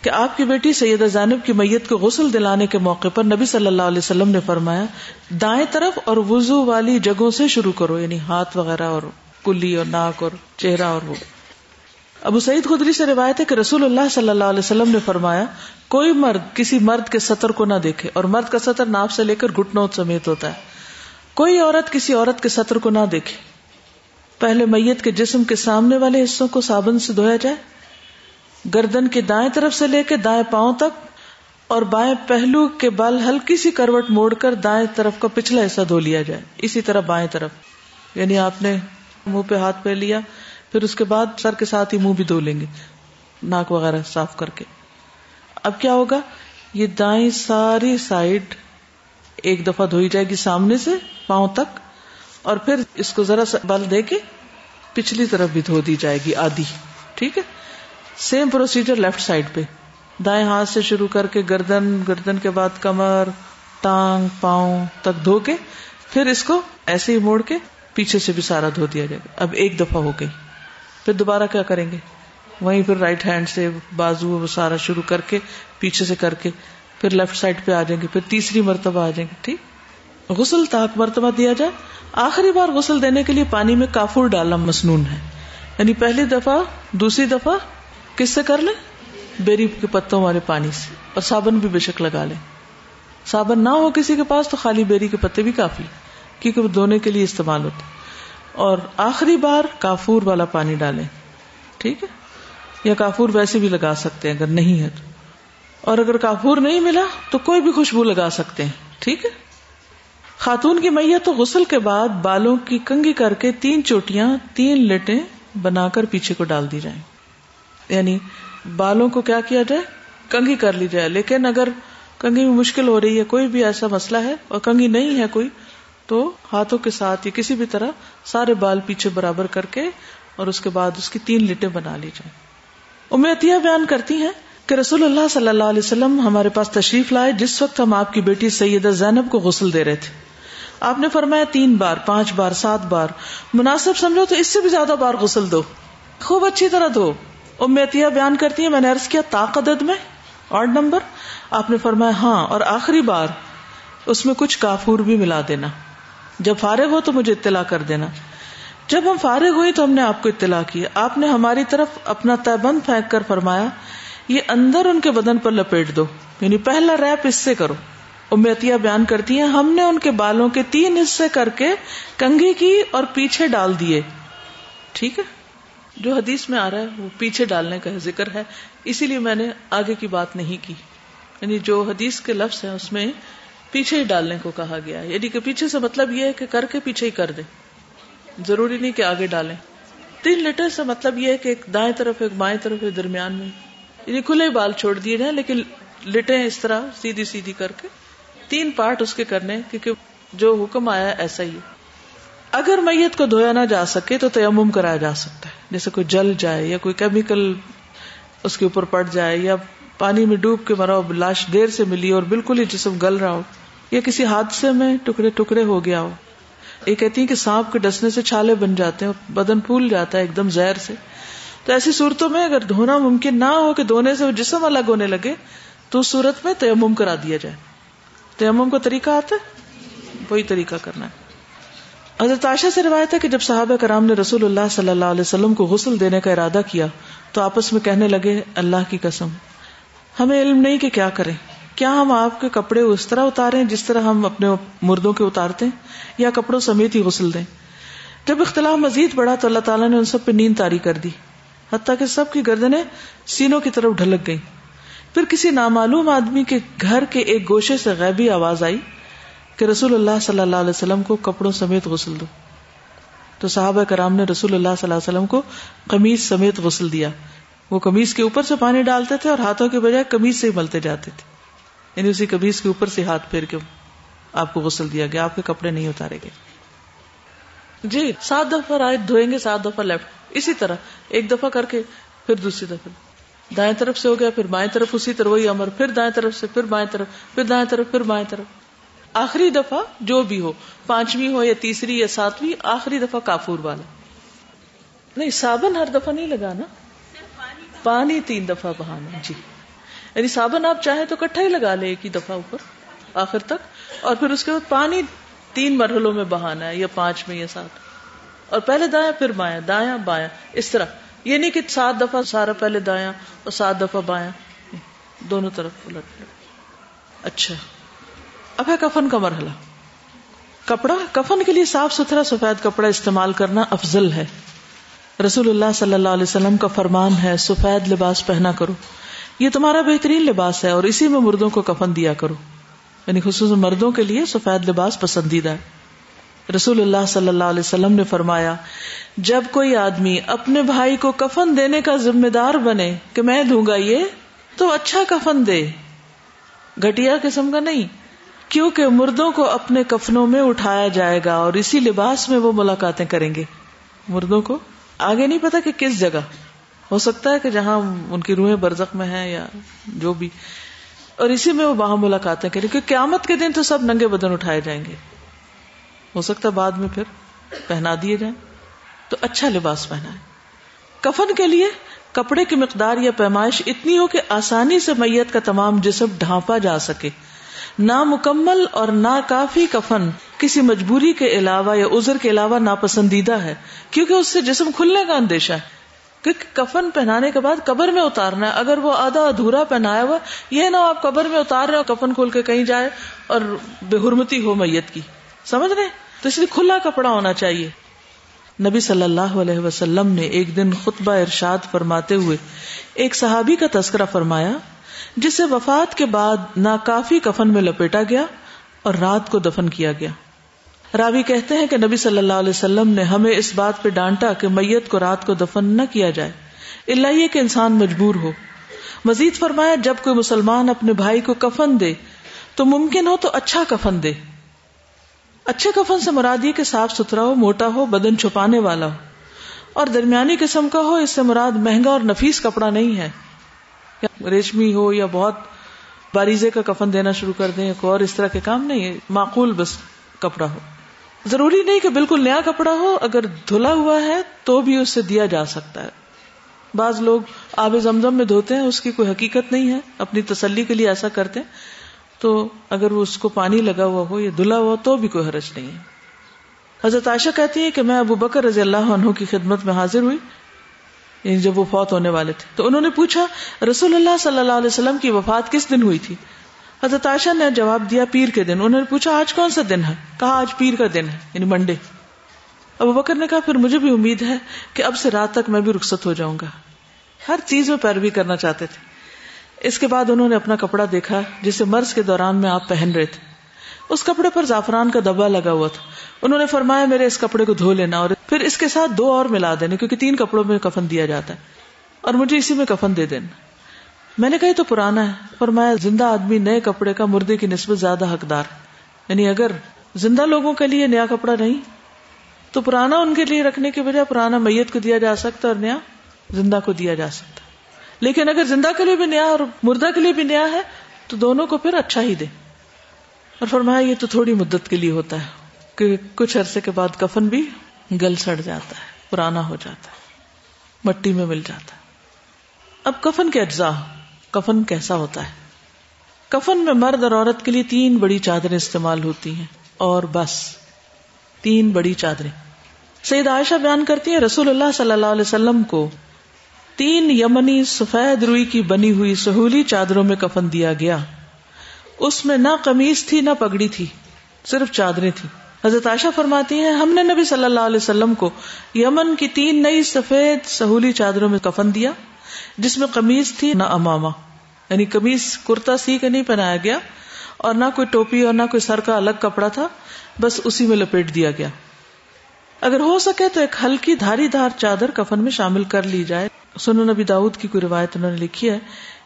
کہ آپ کی بیٹی سید زینب کی میت کو غسل دلانے کے موقع پر نبی صلی اللہ علیہ وسلم نے فرمایا، دائیں طرف اور وضو والی جگہوں سے شروع کرو یعنی ہاتھ وغیرہ اور کلی اور ناک اور چہرہ اور وہ۔ ابو سعید خدری سے روایت ہے کہ رسول اللہ صلی اللہ علیہ وسلم نے فرمایا، کوئی مرد کسی مرد کے سطر کو نہ دیکھے اور مرد کا سطر ناپ سے لے کر گٹنوں سمیت ہوتا ہے۔ کوئی عورت کسی عورت کے سطر کو نہ دیکھے۔ پہلے میت کے جسم کے سامنے والے حصوں کو صابن سے دھویا جائے۔ گردن کے دائیں طرف سے لے کے دائیں پاؤں تک اور بائیں پہلو کے بل ہلکی سی کروٹ موڑ کر دائیں طرف کا پچھلا حصہ دھو لیا جائے۔ اسی طرح بائیں طرف۔ یعنی آپ نے منہ پہ ہاتھ پہ لیا، پھر اس کے بعد سر کے ساتھ ہی منہ بھی دھو لیں گے، ناک وغیرہ صاف کر کے۔ اب کیا ہوگا؟ یہ دائیں ساری سائڈ ایک دفعہ دھوئی جائے گی سامنے سے پاؤں تک، اور پھر اس کو ذرا سا بل دے کے پچھلی طرف بھی دھو دی جائے گی آدھی۔ ٹھیک ہے؟ سیم پروسیجر لیفٹ سائڈ پہ دائیں ہاتھ سے شروع کر کے گردن گردن کے بعد کمر ٹانگ پاؤں تک دھو کے پھر اس کو ایسے ہی موڑ کے پیچھے سے بھی سارا دھو دیا جائے گا اب ایک دفعہ ہو گئی پھر دوبارہ کیا کریں گے وہیں پھر رائٹ ہینڈ سے بازو وہ سارا شروع کر کے پیچھے سے کر کے پھر لیفٹ سائڈ پہ آ جائیں گے پھر تیسری مرتبہ آ جائیں گے ٹھیک غسل تاک مرتبہ دیا جائے آخری بار غسل دینے کے لیے پانی میں کافور ڈالنا مصنون ہے یعنی پہلی دفعہ دوسری دفعہ کس سے کر لیں بیری کے پتوں والے پانی سے، اور صابن بھی بے شک لگا لیں صابن نہ ہو کسی کے پاس تو خالی بیری کے پتے بھی کافی، کیونکہ وہ دھونے کے لیے استعمال ہوتے۔ اور آخری بار کافور والا پانی ڈالیں۔ ٹھیک ہے؟ یا کافور ویسے بھی لگا سکتے ہیں اگر نہیں ہے تو۔ اور اگر کافور نہیں ملا تو کوئی بھی خوشبو لگا سکتے ہیں۔ ٹھیک ہے؟ خاتون کی میت تو غسل کے بعد بالوں کی کنگی کر کے تین چوٹیاں، تین لٹیں بنا کر پیچھے کو ڈال دی جائیں۔ یعنی بالوں کو کیا کیا جائے؟ کنگھی کر لی جائے۔ لیکن اگر کنگھی میں مشکل ہو رہی ہے، کوئی بھی ایسا مسئلہ ہے اور کنگھی نہیں ہے کوئی، تو ہاتھوں کے ساتھ یا کسی بھی طرح سارے بال پیچھے برابر کر کے اور اس کے بعد اس کی تین لٹیں بنا لی جائیں۔ امیتیہ بیان کرتی ہیں کہ رسول اللہ صلی اللہ علیہ وسلم ہمارے پاس تشریف لائے جس وقت ہم آپ کی بیٹی سیدہ زینب کو غسل دے رہے تھے۔ آپ نے فرمایا تین بار، پانچ بار، سات بار۔ مناسب سمجھو تو اس سے بھی زیادہ بار غسل دو۔ خوب اچھی طرح دو امیتیا بیان کرتی ہے میں نے عرض کیا، طاقت میں اور نمبر آپ نے فرمایا ہاں اور آخری بار اس میں کچھ کافور بھی ملا دینا۔ جب فارغ ہو تو مجھے اطلاع کر دینا۔ جب ہم فارغ ہوئی تو ہم نے آپ کو اطلاع کی۔ آپ نے ہماری طرف اپنا تہبند پھینک کر فرمایا، یہ اندر ان کے بدن پر لپیٹ دو۔ یعنی پہلا ریپ اس سے کرو۔ امیتیا بیان کرتی ہیں، ہم نے ان کے بالوں کے تین حصے کر کے کنگھی کی اور پیچھے ڈال دیے۔ ٹھیک ہے؟ جو حدیث میں آ رہا ہے، وہ پیچھے ڈالنے کا ذکر ہے۔ اسی لیے میں نے آگے کی بات نہیں کی۔ یعنی جو حدیث کے لفظ ہے اس میں پیچھے ہی ڈالنے کو کہا گیا ہے۔ یعنی کہ پیچھے سے مطلب یہ ہے کہ کر کے پیچھے ہی کر دیں۔ ضروری نہیں کہ آگے ڈالیں۔ تین لیٹر سے مطلب یہ ہے کہ ایک دائیں طرف، ایک بائیں طرف، ایک درمیان میں۔ یعنی کھلے بال چھوڑ دیے جائیں، لیکن لٹے اس طرح سیدھی سیدھی کر کے۔ تین پارٹ اس کے کرنے کیونکہ جو حکم آیا ایسا ہی ہے۔ اگر میت کو دھویا نہ جا سکے تو تیمم کرایا جا سکتا ہے۔ جیسے کوئی جل جائے یا کوئی کیمیکل اس کے اوپر پڑ جائے یا پانی میں ڈوب کے مرا لاش دیر سے ملی اور بالکل ہی جسم گل رہا ہو، یا کسی حادثے میں ٹکڑے ٹکڑے ہو گیا ہو۔ یہ کہتی ہیں کہ سانپ کے ڈسنے سے چھالے بن جاتے ہیں بدن پھول جاتا ہے ایک دم زہر سے۔ تو ایسی صورتوں میں اگر دھونا ممکن نہ ہو کہ دھونے سے وہ جسم الگ ہونے لگے، تو اس صورت میں تیمم کرا دیا جائے۔ تیمم کا طریقہ آتا ہے؟ وہی طریقہ کرنا ہے۔ حضرت عائشہ سے روایت ہے کہ جب صحابہ کرام نے رسول اللہ صلی اللہ علیہ وسلم کو غسل دینے کا ارادہ کیا تو آپس میں کہنے لگے، اللہ کی قسم، ہمیں علم نہیں کہ کیا کریں۔ کیا ہم آپ کے کپڑے اس طرح اتارے جس طرح ہم اپنے مردوں کے اتارتے ہیں؟ یا کپڑوں سمیت ہی غسل دیں؟ جب اختلاف مزید بڑھا تو اللہ تعالیٰ نے ان سب پہ نیند تاری کر دی۔ حتیٰ کہ سب کی گردنیں سینوں کی طرف ڈھلک گئی پھر کسی نامعلوم آدمی کے گھر کے ایک گوشے سے غیبی آواز آئی۔ کہ رسول اللہ صلی اللہ علیہ وسلم کو کپڑوں سمیت غسل دو۔ تو صحابہ کرام نے رسول اللہ صلی اللہ علیہ وسلم کو قمیض سمیت غسل دیا۔ وہ قمیض کے اوپر سے پانی ڈالتے تھے اور ہاتھوں کے بجائے قمیض سے ہی ملتے جاتے تھے۔ یعنی اسی قمیض کے اوپر سے ہاتھ پھیر کے آپ کو غسل دیا گیا، آپ کے کپڑے نہیں اتارے گئے۔ جی سات دفعہ رائٹ دھوئیں گے، سات دفعہ لیفٹ۔ اسی طرح، ایک دفعہ کر کے پھر دوسری دفعہ۔ دائیں طرف سے ہو گیا، پھر بائیں طرف، اسی طرح وہی امر۔ پھر دائیں طرف سے، پھر بائیں طرف، پھر دائیں طرف، پھر بائیں طرف۔ آخری دفعہ جو بھی ہو، پانچویں ہو یا تیسری یا ساتویں، آخری دفعہ کافور والا۔ نہیں، صابن ہر دفعہ نہیں لگانا۔ پانی تین دفعہ بہانا جی۔ یعنی صابن آپ چاہیں تو کٹھا ہی لگا لے ایک ہی دفعہ اوپر، آخر تک۔ اور پھر اس کے بعد پانی تین مرحلوں میں بہانا ہے، یا پانچ میں یا سات اور پہلے دایا پھر بایاں دایا بایاں اس طرح۔ یہ نہیں کہ سات دفعہ سارا پہلے دایا اور سات دفعہ بایاں دونوں طرف الٹ اچھا۔ اب ہے کفن کا مرحلہ۔ کپڑا، کفن کے لیے صاف ستھرا سفید کپڑا استعمال کرنا افضل ہے۔ رسول اللہ صلی اللہ علیہ وسلم کا فرمان ہے، سفید لباس پہنا کرو۔ یہ تمہارا بہترین لباس ہے اور اسی میں مردوں کو کفن دیا کرو۔ یعنی خصوصاً مردوں کے لیے سفید لباس پسندیدہ ہے۔ رسول اللہ صلی اللہ علیہ وسلم نے فرمایا، جب کوئی آدمی اپنے بھائی کو کفن دینے کا ذمہ دار بنے کہ میں دوں گا یہ، تو اچھا کفن دے۔ گٹیا قسم کا نہیں۔ کیونکہ مردوں کو اپنے کفنوں میں اٹھایا جائے گا اور اسی لباس میں وہ ملاقاتیں کریں گے۔ مردوں کو آگے نہیں پتا کہ کس جگہ۔ ہو سکتا ہے کہ جہاں ان کی روحیں برزخ میں ہیں یا جو بھی۔ اور اسی میں وہ وہاں ملاقاتیں کریں۔ کیونکہ قیامت کے دن تو سب ننگے بدن اٹھائے جائیں گے۔ ہو سکتا ہے بعد میں پھر پہنا دیے جائیں۔ تو اچھا لباس پہنا ہے کفن کے لیے کپڑے کی مقدار یا پیمائش اتنی ہو کہ آسانی سے میت کا تمام جسم ڈھانپا جا سکے۔ نامکمل اور ناکافی کفن کسی مجبوری کے علاوہ یا عذر کے علاوہ ناپسندیدہ ہے، کیونکہ اس سے جسم کھلنے کا اندیشہ ہے۔ کیونکہ کفن پہنانے کے بعد قبر میں اتارنا ہے، اگر وہ آدھا ادھورا پہنایا ہوا، یہ نہ آپ قبر میں اتار رہے ہو، کفن کھول کے کہیں جائے اور بے حرمتی ہو میت کی۔ سمجھ رہے تو اس لیے کھلا کپڑا ہونا چاہیے۔ نبی صلی اللہ علیہ وسلم نے ایک دن خطبہ ارشاد فرماتے ہوئے ایک صحابی کا تذکرہ فرمایا جسے وفات کے بعد ناکافی کفن میں لپیٹا گیا اور رات کو دفن کیا گیا۔ راوی کہتے ہیں کہ نبی صلی اللہ علیہ وسلم نے ہمیں اس بات پہ ڈانٹا کہ میت کو رات کو دفن نہ کیا جائے۔ اللہ یہ کہ انسان مجبور ہو۔ مزید فرمایا، جب کوئی مسلمان اپنے بھائی کو کفن دے تو ممکن ہو تو اچھا کفن دے۔ اچھے کفن سے مراد یہ کہ صاف ستھرا ہو، موٹا ہو، بدن چھپانے والا ہو۔ اور درمیانی قسم کا ہو، اس سے مراد مہنگا اور نفیس کپڑا نہیں ہے۔ ریشمی ہو یا بہت باریزے کا کفن دینا شروع کر دیں اور اس طرح کے کام نہیں، معقول بس کپڑا ہو۔ ضروری نہیں کہ بالکل نیا کپڑا ہو، اگر دھلا ہوا ہے تو بھی اس سے دیا جا سکتا ہے۔ بعض لوگ آب زمزم میں دھوتے ہیں، اس کی کوئی حقیقت نہیں ہے، اپنی تسلی کے لیے ایسا کرتے ہیں۔ تو اگر وہ اس کو پانی لگا ہوا ہو یا دھلا ہوا تو بھی کوئی حرج نہیں ہے۔ حضرت عائشہ کہتی ہے کہ میں ابو بکر رضی اللہ عنہ کی خدمت میں حاضر ہوئی۔ یعنی جب وہ فوت ہونے والے تھے۔ تو انہوں نے پوچھا، رسول اللہ صلی اللہ علیہ وسلم کی وفات کس دن ہوئی تھی؟ حضرت عائشہ نے جواب دیا، پیر کے دن۔ انہوں نے پوچھا، آج کون سا دن ہے؟ کہا، آج پیر کا دن ہے یعنی منڈے۔ ابو بکر نے کہا، پھر مجھے بھی امید ہے کہ اب سے رات تک میں بھی رخصت ہو جاؤں گا۔ ہر چیز میں پیروی کرنا چاہتے تھے۔ اس کے بعد انہوں نے اپنا کپڑا دیکھا، جسے مرض کے دوران میں آپ پہن رہے تھے۔ اس کپڑے پر زعفران کا دبا لگا ہوا تھا۔ انہوں نے فرمایا، میرے اس کپڑے کو دھو لینا اور پھر اس کے ساتھ دو اور ملا دینا، کیونکہ تین کپڑوں میں کفن دیا جاتا ہے۔ اور مجھے اسی میں کفن دے دینا۔ میں نے کہا تو پرانا ہے۔ فرمایا، زندہ آدمی نئے کپڑے کا مردے کی نسبت زیادہ حقدار۔ یعنی اگر زندہ لوگوں کے لیے نیا کپڑا نہیں، تو پرانا ان کے لیے رکھنے کے بجائے پرانا میت کو دیا جا سکتا اور نیا زندہ کو دیا جا سکتا لیکن اگر زندہ کے لیے بھی نیا اور مردہ کے لیے بھی نیا ہے، تو دونوں کو پھر اچھا ہی دے۔ اور فرمایا، یہ تو تھوڑی مدت کے لیے ہوتا ہے کہ کچھ عرصے کے بعد کفن بھی گل سڑ جاتا ہے، پرانا ہو جاتا ہے، مٹی میں مل جاتا ہے۔ اب کفن کے اجزاء، کفن کیسا ہوتا ہے؟ کفن میں مرد اور عورت کے لیے تین بڑی چادریں استعمال ہوتی ہیں۔ اور بس، تین بڑی چادریں۔ سید عائشہ بیان کرتی ہیں، رسول اللہ صلی اللہ علیہ وسلم کو تین یمنی سفید روئی کی بنی ہوئی سہولی چادروں میں کفن دیا گیا۔ اس میں نہ قمیض تھی نہ پگڑی تھی، صرف چادریں تھی حضرت عائشہ فرماتی ہیں، ہم نے نبی صلی اللہ علیہ وسلم کو یمن کی تین نئی سفید سہولی چادروں میں کفن دیا، جس میں قمیض تھی نہ اماما یعنی قمیض کرتا سی کے نہیں پہنایا گیا، اور نہ کوئی ٹوپی اور نہ کوئی سر کا الگ کپڑا تھا، بس اسی میں لپیٹ دیا گیا۔ اگر ہو سکے تو ایک ہلکی دھاری دھار چادر کفن میں شامل کر لی جائے۔ سنو نبی داؤد کی کوئی روایت انہوں نے لکھی ہے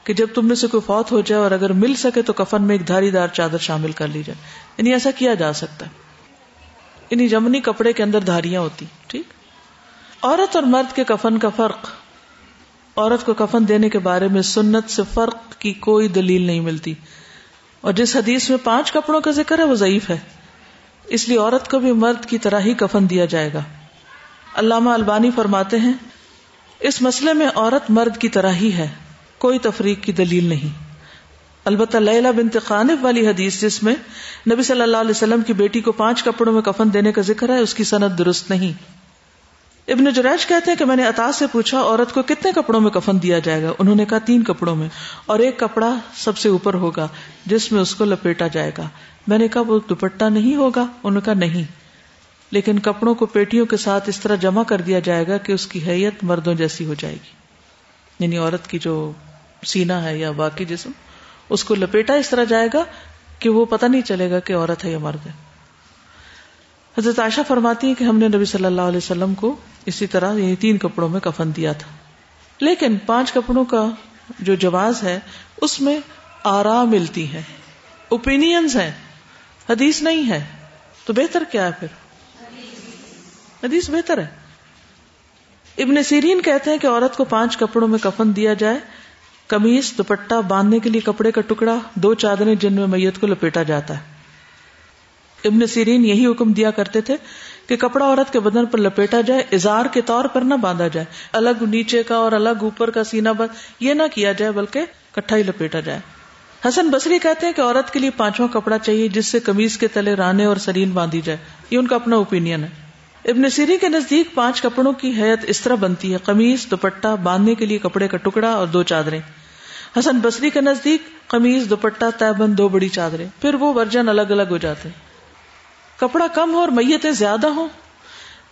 کہ جب تم میں سے کوئی فوت ہو جائے اور اگر مل سکے تو کفن میں ایک دھاری دار چادر شامل کر لی جائے۔ یعنی ایسا کیا جا سکتا ہے؟ یعنی جمنی کپڑے کے اندر دھاریاں ہوتی، ٹھیک؟ عورت اور مرد کے کفن کا فرق، عورت کو کفن دینے کے بارے میں سنت سے فرق کی کوئی دلیل نہیں ملتی۔ اور جس حدیث میں پانچ کپڑوں کا ذکر ہے، وہ ضعیف ہے۔ اس لیے عورت کو بھی مرد کی طرح ہی کفن دیا جائے گا۔ علامہ البانی فرماتے ہیں، اس مسئلے میں عورت مرد کی طرح ہی ہے۔ کوئی تفریق کی دلیل نہیں۔ البتہ لیلا بنت خانف والی حدیث جس میں نبی صلی اللہ علیہ وسلم کی بیٹی کو پانچ کپڑوں میں کفن دینے کا ذکر ہے، اس کی صنعت درست نہیں۔ ابن جریش کہتے ہیں کہ میں نے اتا سے پوچھا، عورت کو کتنے کپڑوں میں کفن دیا جائے گا؟ انہوں نے کہا تین کپڑوں میں۔ اور ایک کپڑا سب سے اوپر ہوگا، جس میں اس کو لپیٹا جائے گا۔ میں نے کہا، وہ دوپٹہ نہیں ہوگا؟ انہوں نے کہا، نہیں۔ لیکن کپڑوں کو پیٹیوں کے ساتھ اس طرح جمع کر دیا جائے گا کہ اس کی حیت مردوں جیسی ہو جائے گی۔ یعنی عورت کی جو سینا ہے یا باقی جسم، اس کو لپیٹا اس طرح جائے گا کہ وہ پتہ نہیں چلے گا کہ عورت ہے یا مرد ہے۔ حضرت عائشہ فرماتی ہے کہ ہم نے نبی صلی اللہ علیہ وسلم کو اسی طرح یعنی تین کپڑوں میں کفن دیا تھا۔ لیکن پانچ کپڑوں کا جو جواز ہے، اس میں آرا ملتی ہے اوپینئنس ہے حدیث نہیں ہے۔ تو بہتر کیا ہے پھر؟ حدیث بہتر ہے۔ ابن سیرین کہتے ہیں کہ عورت کو پانچ کپڑوں میں کفن دیا جائے کمیز دوپٹہ باندھنے کے لیے کپڑے کا ٹکڑا، دو چادریں جن میں میت کو لپیٹا جاتا ہے۔ ابن سیرین یہی حکم دیا کرتے تھے کہ کپڑا عورت کے بدن پر لپیٹا جائے، اظہار کے طور پر نہ باندھا جائے۔ الگ نیچے کا اور الگ اوپر کا سینا بند، یہ نہ کیا جائے بلکہ کٹھا ہی لپیٹا جائے۔ حسن بصری کہتے ہیں کہ عورت کے لیے پانچواں کپڑا چاہیے جس سے کمیز کے تلے رانے اور سرین باندھی جائے۔ یہ ان کا اپنا اوپینین ہے۔ ابن سیری کے نزدیک پانچ کپڑوں کی حیت اس طرح بنتی ہے قمیض دوپٹہ باندھنے کے لیے کپڑے کا ٹکڑا اور دو چادریں۔ حسن بصری کے نزدیک قمیض، دوپٹہ تیبند دو بڑی چادریں، پھر وہ ورجن الگ الگ ہو جاتے کپڑا کم ہو اور میتیں زیادہ ہوں۔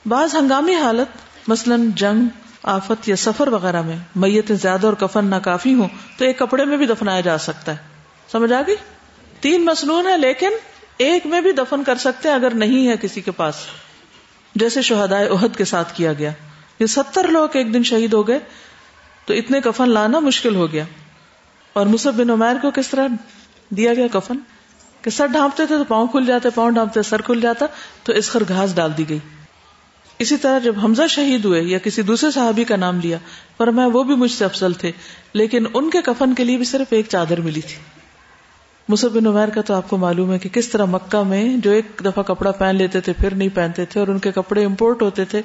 بعض ہنگامی حالت، مثلا جنگ، آفت یا سفر وغیرہ میں میتیں زیادہ اور کفن نہ کافی ہوں، تو ایک کپڑے میں بھی دفنایا جا سکتا ہے۔ سمجھ آ گئی؟ تین مصنون ہے لیکن ایک میں بھی دفن کر سکتے ہیں اگر نہیں ہے کسی کے پاس۔ جیسے شہدائے عہد کے ساتھ کیا گیا۔ یہ ستر لوگ ایک دن شہید ہو گئے، تو اتنے کفن لانا مشکل ہو گیا۔ اور مصب بن عمیر کو کس طرح دیا گیا کفن؟ کہ سر ڈھانپتے تھے تو پاؤں کھل جاتے، پاؤں ڈھانپتے سر کھل جاتا، تو اس خر گھاس ڈال دی گئی۔ اسی طرح جب حمزہ شہید ہوئے یا کسی دوسرے صحابی کا نام لیا پر میں وہ بھی مجھ سے افضل تھے، لیکن ان کے کفن کے لیے بھی صرف ایک چادر ملی تھی۔ مصب بن عمیر کا تو آپ کو معلوم ہے کہ کس طرح مکہ میں جو ایک دفعہ کپڑا پہن لیتے تھے، پھر نہیں پہنتے تھے، اور ان کے کپڑے امپورٹ ہوتے تھے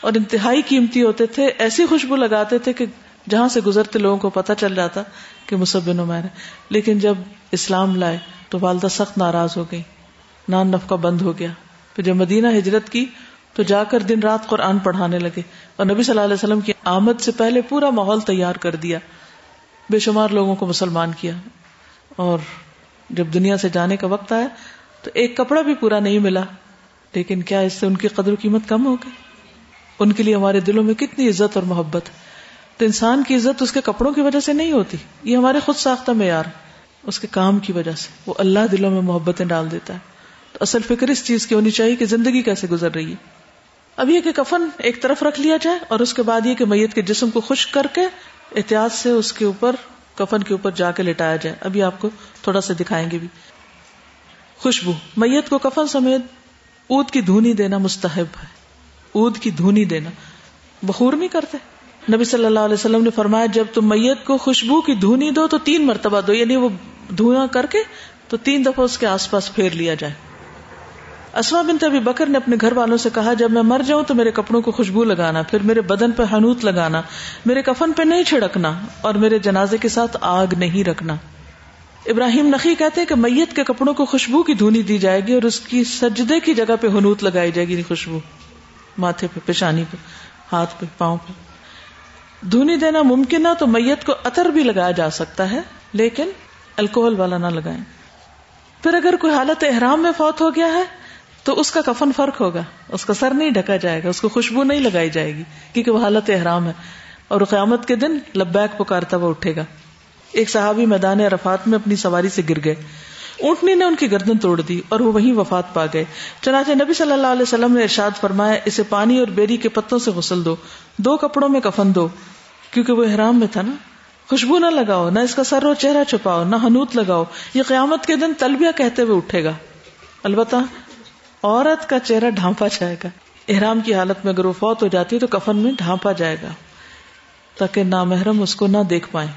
اور انتہائی قیمتی ہوتے تھے، ایسی خوشبو لگاتے تھے کہ جہاں سے گزرتے لوگوں کو پتہ چل جاتا کہ مصب بن عمیر ہے۔ لیکن جب اسلام لائے تو والدہ سخت ناراض ہو گئی نان نفقہ بند ہو گیا۔ پھر جب مدینہ ہجرت کی تو جا کر دن رات قرآن پڑھانے لگے۔ اور نبی صلی اللہ علیہ وسلم کی آمد سے پہلے پورا ماحول تیار کر دیا۔ بے شمار لوگوں کو مسلمان کیا۔ اور جب دنیا سے جانے کا وقت آیا تو ایک کپڑا بھی پورا نہیں ملا۔ لیکن کیا اس سے ان کی قدر و قیمت کم ہو گئی؟ ان کے لیے ہمارے دلوں میں کتنی عزت اور محبت۔ ہے تو انسان کی عزت اس کے کپڑوں کی وجہ سے نہیں ہوتی۔ یہ ہمارے خود ساختہ معیار اس کے کام کی وجہ سے۔ وہ اللہ دلوں میں محبتیں ڈال دیتا ہے۔ تو اصل فکر اس چیز کی ہونی چاہیے کہ زندگی کیسے گزر رہی ہے۔ اب یہ کہ کفن ایک طرف رکھ لیا جائے اور اس کے بعد یہ کہ میت کے جسم کو خشک کر کے احتیاط سے اس کے اوپر، کفن کے اوپر جا کے لٹایا جائے۔ ابھی آپ کو تھوڑا سا دکھائیں گے بھی۔ خوشبو۔ میت کو کفن سمیت اود کی دھونی دینا مستحب ہے۔ اود کی دھونی دینا۔ بخور نہیں کرتے۔ نبی صلی اللہ علیہ وسلم نے فرمایا، جب تم میت کو خوشبو کی دھونی دو تو تین مرتبہ دو یعنی وہ دھواں کر کے تو تین دفعہ اس کے آس پاس پھیر لیا جائے۔ اسما بنت ابھی بکر نے اپنے گھر والوں سے کہا، جب میں مر جاؤں تو میرے کپڑوں کو خوشبو لگانا، پھر میرے بدن پہ حنوت لگانا، میرے کفن پہ نہیں چھڑکنا، اور میرے جنازے کے ساتھ آگ نہیں رکھنا۔ ابراہیم نقی کہتے کہ میت کے کپڑوں کو خوشبو کی دھونی دی جائے گی اور اس کی سجدے کی جگہ پہ حنوت لگائی جائے گی یعنی خوشبو، ماتھے پہ، پیشانی پہ، ہاتھ پہ، پاؤں پہ۔ دھونی دینا ممکن ہے تو میت کو اتر بھی لگایا جا سکتا ہے، لیکن الکوہل والا نہ لگائیں۔ پھر اگر کوئی حالت احرام میں فوت ہو گیا ہے، تو اس کا کفن فرق ہوگا۔ اس کا سر نہیں ڈھکا جائے گا، اس کو خوشبو نہیں لگائی جائے گی، کیونکہ وہ حالت احرام ہے۔ اور قیامت کے دن لبیک پکارتا وہ اٹھے گا۔ ایک صحابی میدان عرفات میں اپنی سواری سے گر گئے۔ اونٹنی نے ان کی گردن توڑ دی اور وہ وہیں وفات پا گئے۔ چنانچہ نبی صلی اللہ علیہ وسلم نے ارشاد فرمایا، اسے پانی اور بیری کے پتوں سے غسل دو دو کپڑوں میں کفن دو، کیونکہ وہ احرام میں تھا نا۔ خوشبو نہ لگاؤ، نہ اس کا سر اور چہرہ چھپاؤ، نہ حنوت لگاؤ، یہ قیامت کے دن تلبیہ کہتے ہوئے اٹھے گا۔ البتہ عورت کا چہرہ ڈھانپا جائے گا۔ احرام کی حالت میں اگر وہ فوت ہو جاتی ہے تو کفن میں ڈھانپا جائے گا، تاکہ نامحرم اس کو نہ دیکھ پائے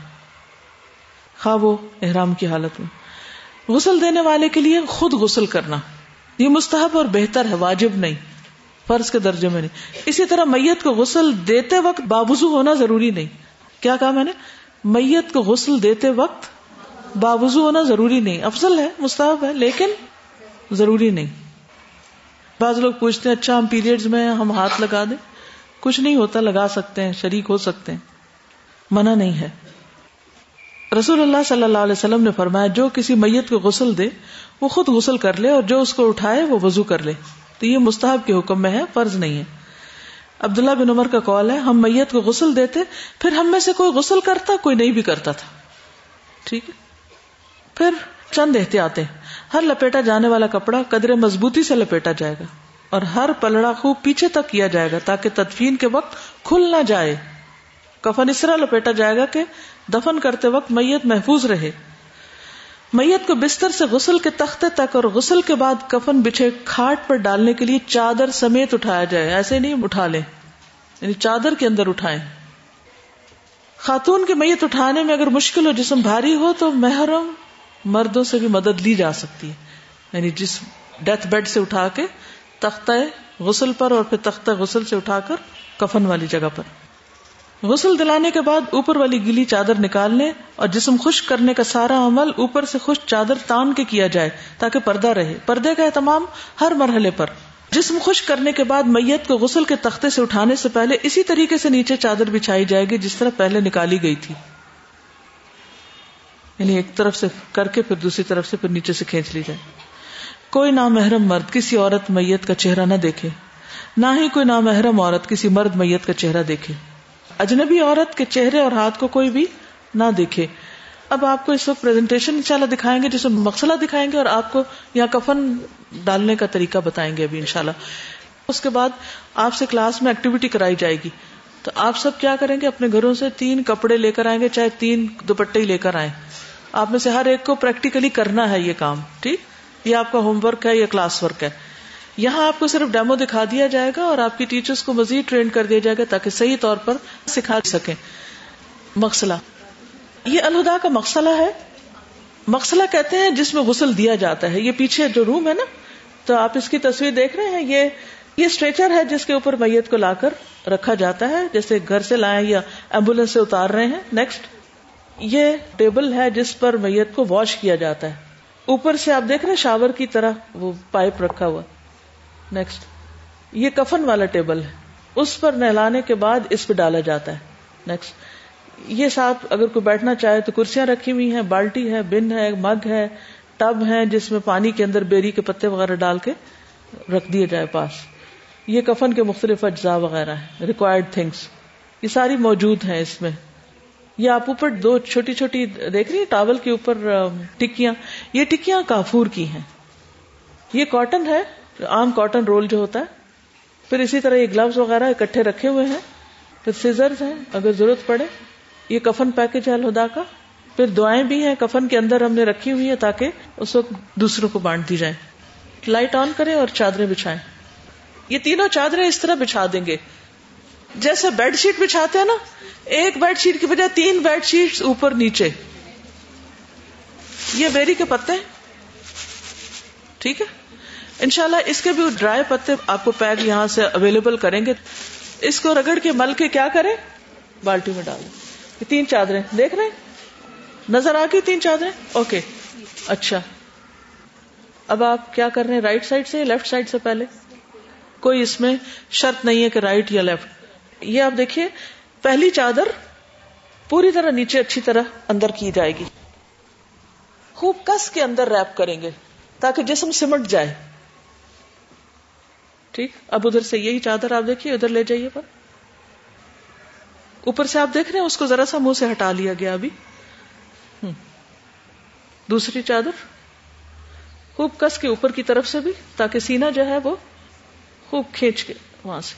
خواہ وہ احرام کی حالت میں۔ غسل دینے والے کے لیے خود غسل کرنا۔ یہ مستحب اور بہتر ہے، واجب نہیں، فرض کے درجے میں نہیں۔ اسی طرح میت کو غسل دیتے وقت بابزو ہونا ضروری نہیں۔ کیا کہا میں نے؟ میت کو غسل دیتے وقت بابزو ہونا ضروری نہیں۔ افضل ہے، مستحب ہے، لیکن ضروری نہیں۔ بعض لوگ پوچھتے ہیں اچھا ہم پیریڈز میں ہم ہاتھ لگا دیں۔ کچھ نہیں ہوتا، لگا سکتے ہیں، شریک ہو سکتے ہیں۔ منع نہیں ہے۔ رسول اللہ صلی اللہ علیہ وسلم نے فرمایا، جو کسی میت کو غسل دے، وہ خود غسل کر لے، اور جو اس کو اٹھائے، وہ وضو کر لے۔ تو یہ مستحب کے حکم میں ہے، فرض نہیں ہے۔ عبداللہ بن عمر کا کال ہے، ہم میت کو غسل دیتے، پھر ہم میں سے کوئی غسل کرتا، کوئی نہیں بھی کرتا تھا۔ ٹھیک ہے؟ پھر چند احتیاط ہر لپیٹا جانے والا کپڑا قدرے مضبوطی سے لپیٹا جائے گا، اور ہر پلڑا خوب پیچھے تک کیا جائے گا، تاکہ تدفین کے وقت کھل نہ جائے۔ کفن اس طرح لپیٹا جائے گا کہ دفن کرتے وقت میت محفوظ رہے۔ میت کو بستر سے غسل کے تختے تک اور غسل کے بعد کفن بچھے کھاٹ پر ڈالنے کے لیے چادر سمیت اٹھایا جائے۔ ایسے نہیں اٹھا لیں یعنی چادر کے اندر اٹھائیں۔ خاتون کی میت اٹھانے میں اگر مشکل ہو، جسم بھاری ہو، تو محرم مردوں سے بھی مدد لی جا سکتی ہے۔ یعنی جس ڈیتھ بیڈ سے اٹھا کے تختہ غسل پر اور پھر تختہ غسل سے اٹھا کر کفن والی جگہ پر۔ غسل دلانے کے بعد اوپر والی گیلی چادر نکال لیں اور جسم خشک کرنے کا سارا عمل اوپر سے خشک چادر تان کے کیا جائے تاکہ پردہ رہے۔ پردے کا اہتمام ہر مرحلے پر۔ جسم خشک کرنے کے بعد میت کو غسل کے تختے سے اٹھانے سے پہلے اسی طریقے سے نیچے چادر بچھائی جائے گی جس طرح پہلے نکالی گئی تھی۔ یعنی ایک طرف سے کر کے پھر دوسری طرف سے پھر نیچے سے کھینچ لی جائے۔ کوئی نامحرم مرد کسی عورت میت کا چہرہ نہ دیکھے۔ نہ ہی کوئی نامحرم عورت کسی مرد میت کا چہرہ دیکھے۔ اجنبی عورت کے چہرے اور ہاتھ کو کوئی بھی نہ دیکھے۔ اب آپ کو اس وقت پریزنٹیشن انشاءاللہ دکھائیں گے، جس میں مقصلہ دکھائیں گے اور آپ کو یہاں کفن ڈالنے کا طریقہ بتائیں گے ابھی انشاءاللہ۔ اس کے بعد آپ سے کلاس میں ایکٹیویٹی کرائی جائے گی۔ تو آپ سب کیا کریں گے؟ اپنے گھروں سے تین کپڑے لے کر آئیں گے، چاہے تین دوپٹے ہی لے کر آئیں۔ آپ میں سے ہر ایک کو پریکٹیکلی کرنا ہے یہ کام، ٹھیک؟ یہ آپ کا ہوم ورک ہے یا کلاس ورک ہے۔ یہاں آپ کو صرف ڈیمو دکھا دیا جائے گا اور آپ کی ٹیچرز کو مزید ٹرین کر دیا جائے گا تاکہ صحیح طور پر سکھا سکیں۔ مقصلہ۔ یہ الہدا کا مقصلہ ہے۔ مقصلہ کہتے ہیں جس میں غسل دیا جاتا ہے۔ یہ پیچھے جو روم ہے نا، تو آپ اس کی تصویر دیکھ رہے ہیں۔ یہ یہ اسٹریچر ہے جس کے اوپر میت کو لا کر رکھا جاتا ہے۔ جیسے گھر سے لائیں یا ایمبولینس سے اتار رہے ہیں۔ نیکسٹ یہ ٹیبل ہے جس پر میت کو واش کیا جاتا ہے۔ اوپر سے آپ دیکھ رہے ہیں شاور کی طرح وہ پائپ رکھا ہوا۔ نیکسٹ یہ کفن والا ٹیبل ہے۔ اس پر نہلانے کے بعد اس پہ ڈالا جاتا ہے۔ نیکسٹ یہ ساتھ اگر کوئی بیٹھنا چاہے تو کرسیاں رکھی ہوئی ہیں۔ بالٹی ہے، بن ہے، مگ ہے، ٹب ہے، جس میں پانی کے اندر بیری کے پتے وغیرہ ڈال کے رکھ دیے جائے پاس۔ یہ کفن کے مختلف اجزاء وغیرہ ہیں۔ ریکوائرڈ تھنگس یہ ساری موجود ہیں اس میں۔ یہ آپ اوپر دو چھوٹی چھوٹی دیکھ رہی ہیں، ٹاول کے اوپر ٹکیاں۔ یہ ٹکیاں کافور کی ہیں۔ یہ کاٹن ہے۔ عام کاٹن رول جو ہوتا ہے، پھر اسی طرح یہ گلوز وغیرہ اکٹھے رکھے ہوئے ہیں، پھر سیزرز ہیں، اگر ضرورت پڑے، یہ کفن پیکج ہے الہدا کا۔ پھر دعائیں بھی ہیں، کفن کے اندر ہم نے رکھی ہوئی ہیں تاکہ اس وقت دوسروں کو بانٹ دی جائے لائٹ آن کریں اور چادریں بچھائیں۔ یہ تینوں چادریں اس طرح بچھا دیں گے۔ جیسے بیڈ شیٹ بچھاتے ہیں نا، ایک بیڈ شیٹ کی بجائے تین بیڈ شیٹ اوپر نیچے۔ یہ بیری کے پتے ٹھیک ہے؟ انشاءاللہ اس کے بھی ڈرائی پتے آپ کو پیک یہاں سے اویلیبل کریں گے۔ اس کو رگڑ کے مل کے کیا کریں؟ بالٹی میں ڈالیں۔ تین چادریں، دیکھ رہے نظر آ گئی تین چادریں؟ اوکے اچھا۔ اب آپ کیا کر رہے ہیں؟ رائٹ سائڈ سے لیفٹ سائڈ سے پہلے؟ کوئی اس میں شرط نہیں ہے کہ رائٹ یا لیفٹ یہ آپ دیکھیے، پہلی چادر پوری طرح نیچے اچھی طرح اندر کی جائے گی۔ خوب کس کے اندر ریپ کریں گے تاکہ جسم سمٹ جائے۔ ٹھیک؟ اب ادھر سے یہی چادر آپ دیکھیے، ادھر لے جائیے پر۔ اوپر سے آپ دیکھ رہے ہیں، اس کو ذرا سا منہ سے ہٹا لیا گیا ابھی۔ دوسری چادر۔ خوب کس کے اوپر کی طرف سے بھی، تاکہ سینا جو ہے وہ خوب کھینچ کے وہاں سے۔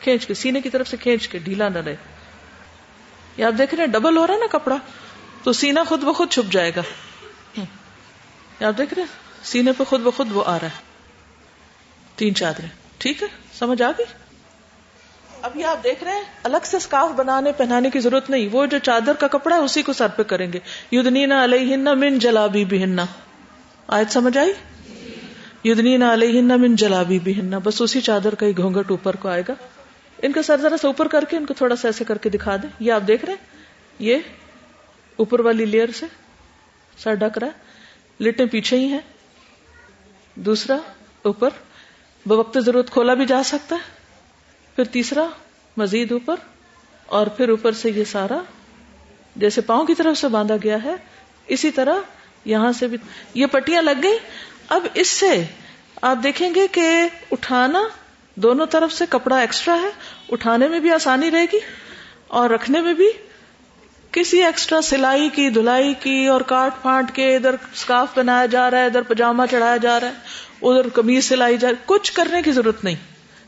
کھینچ کے، سینے کی طرف سے کھینچ کے، ڈھیلا نہ رہے۔ یہ آپ دیکھ رہے ہیں، ڈبل ہو رہا ہے نا کپڑا، تو سینا خود بخود چھپ جائے گا۔ آپ دیکھ رہے ہیں، سینے پہ خود بخود وہ آ رہا ہے۔ تین چادریں۔ ٹھیک ہے؟ سمجھ آ گئی؟ ابھی آپ دیکھ رہے ہیں، الگ سے اسکارف بنانے، پہنانے کی ضرورت نہیں۔ وہ جو چادر کا کپڑا ہے، اسی کو سر پہ کریں گے۔ یدنینا علیہ من جلابی بہننا آیت سمجھ آئی؟ یدنینا علیہ من جلابی بہننا بس اسی چادر کا ہی گھونگٹ اوپر کو آئے گا۔ ان کا سر ذرا سا اوپر کر کے، ان کو تھوڑا سا ایسے کر کے دکھا دیں۔ یہ آپ دیکھ رہے ہیں؟ یہ اوپر والی لیئر سے سر ڈک رہا ہے۔ لٹیں پیچھے ہی ہیں۔ دوسرا اوپر۔ بوقت ضرورت کھولا بھی جا سکتا ہے۔ پھر تیسرا، مزید اوپر، اور پھر اوپر سے یہ سارا، جیسے پاؤں کی طرف سے باندھا گیا ہے، اسی طرح یہاں سے بھی۔ یہ پٹیاں لگ گئی اب اس سے آپ دیکھیں گے کہ اٹھانا دونوں طرف سے کپڑا ایکسٹرا ہے۔ اٹھانے میں بھی آسانی رہے گی اور رکھنے میں بھی۔ کسی ایکسٹرا سلائی کی، دھلائی کی اور کاٹ پھانٹ کے ادھر اسکارف بنایا جا رہا ہے، ادھر پجامہ چڑھایا جا رہا ہے، ادھر کمیز سلائی جا رہی کچھ کرنے کی ضرورت نہیں۔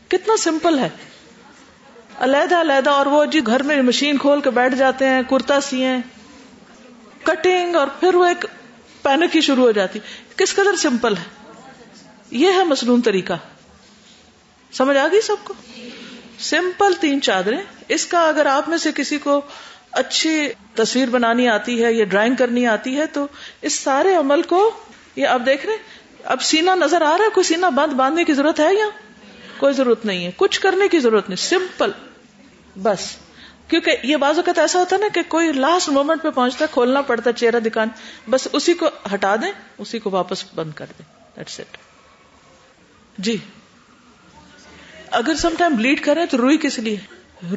کتنا سمپل ہے۔ علیحدہ علیحدہ اور وہ جی گھر میں مشین کھول کے بیٹھ جاتے ہیں، کرتا سیے کٹنگ اور پھر وہ ایک پینک ہی شروع ہو جاتی۔ کس قدر سمپل ہے۔ یہ ہے مصنون طریقہ۔ سمجھ آ گئی سب کو؟ سمپل تین چادریں۔ اس کا اگر آپ میں سے کسی کو اچھی تصویر بنانی آتی ہے یا ڈرائنگ کرنی آتی ہے تو اس سارے عمل کو یہ آپ دیکھ رہے اب سینا نظر آ رہا ہے، کوئی سینا بند باندھنے کی ضرورت ہے یا؟ کوئی ضرورت نہیں ہے، کچھ کرنے کی ضرورت نہیں، سمپل، بس۔ کیونکہ یہ بعض اوقات ایسا ہوتا ہے نا کہ کوئی لاسٹ مومنٹ پہ پہنچتا ہے کھولنا پڑتا ہے چہرہ دکھانے بس اسی کو ہٹا دیں، اسی کو واپس بند کر دیں۔ دیٹس اٹ جی۔ اگر سم ٹائم بلیڈ کرے تو روئی کس لیے؟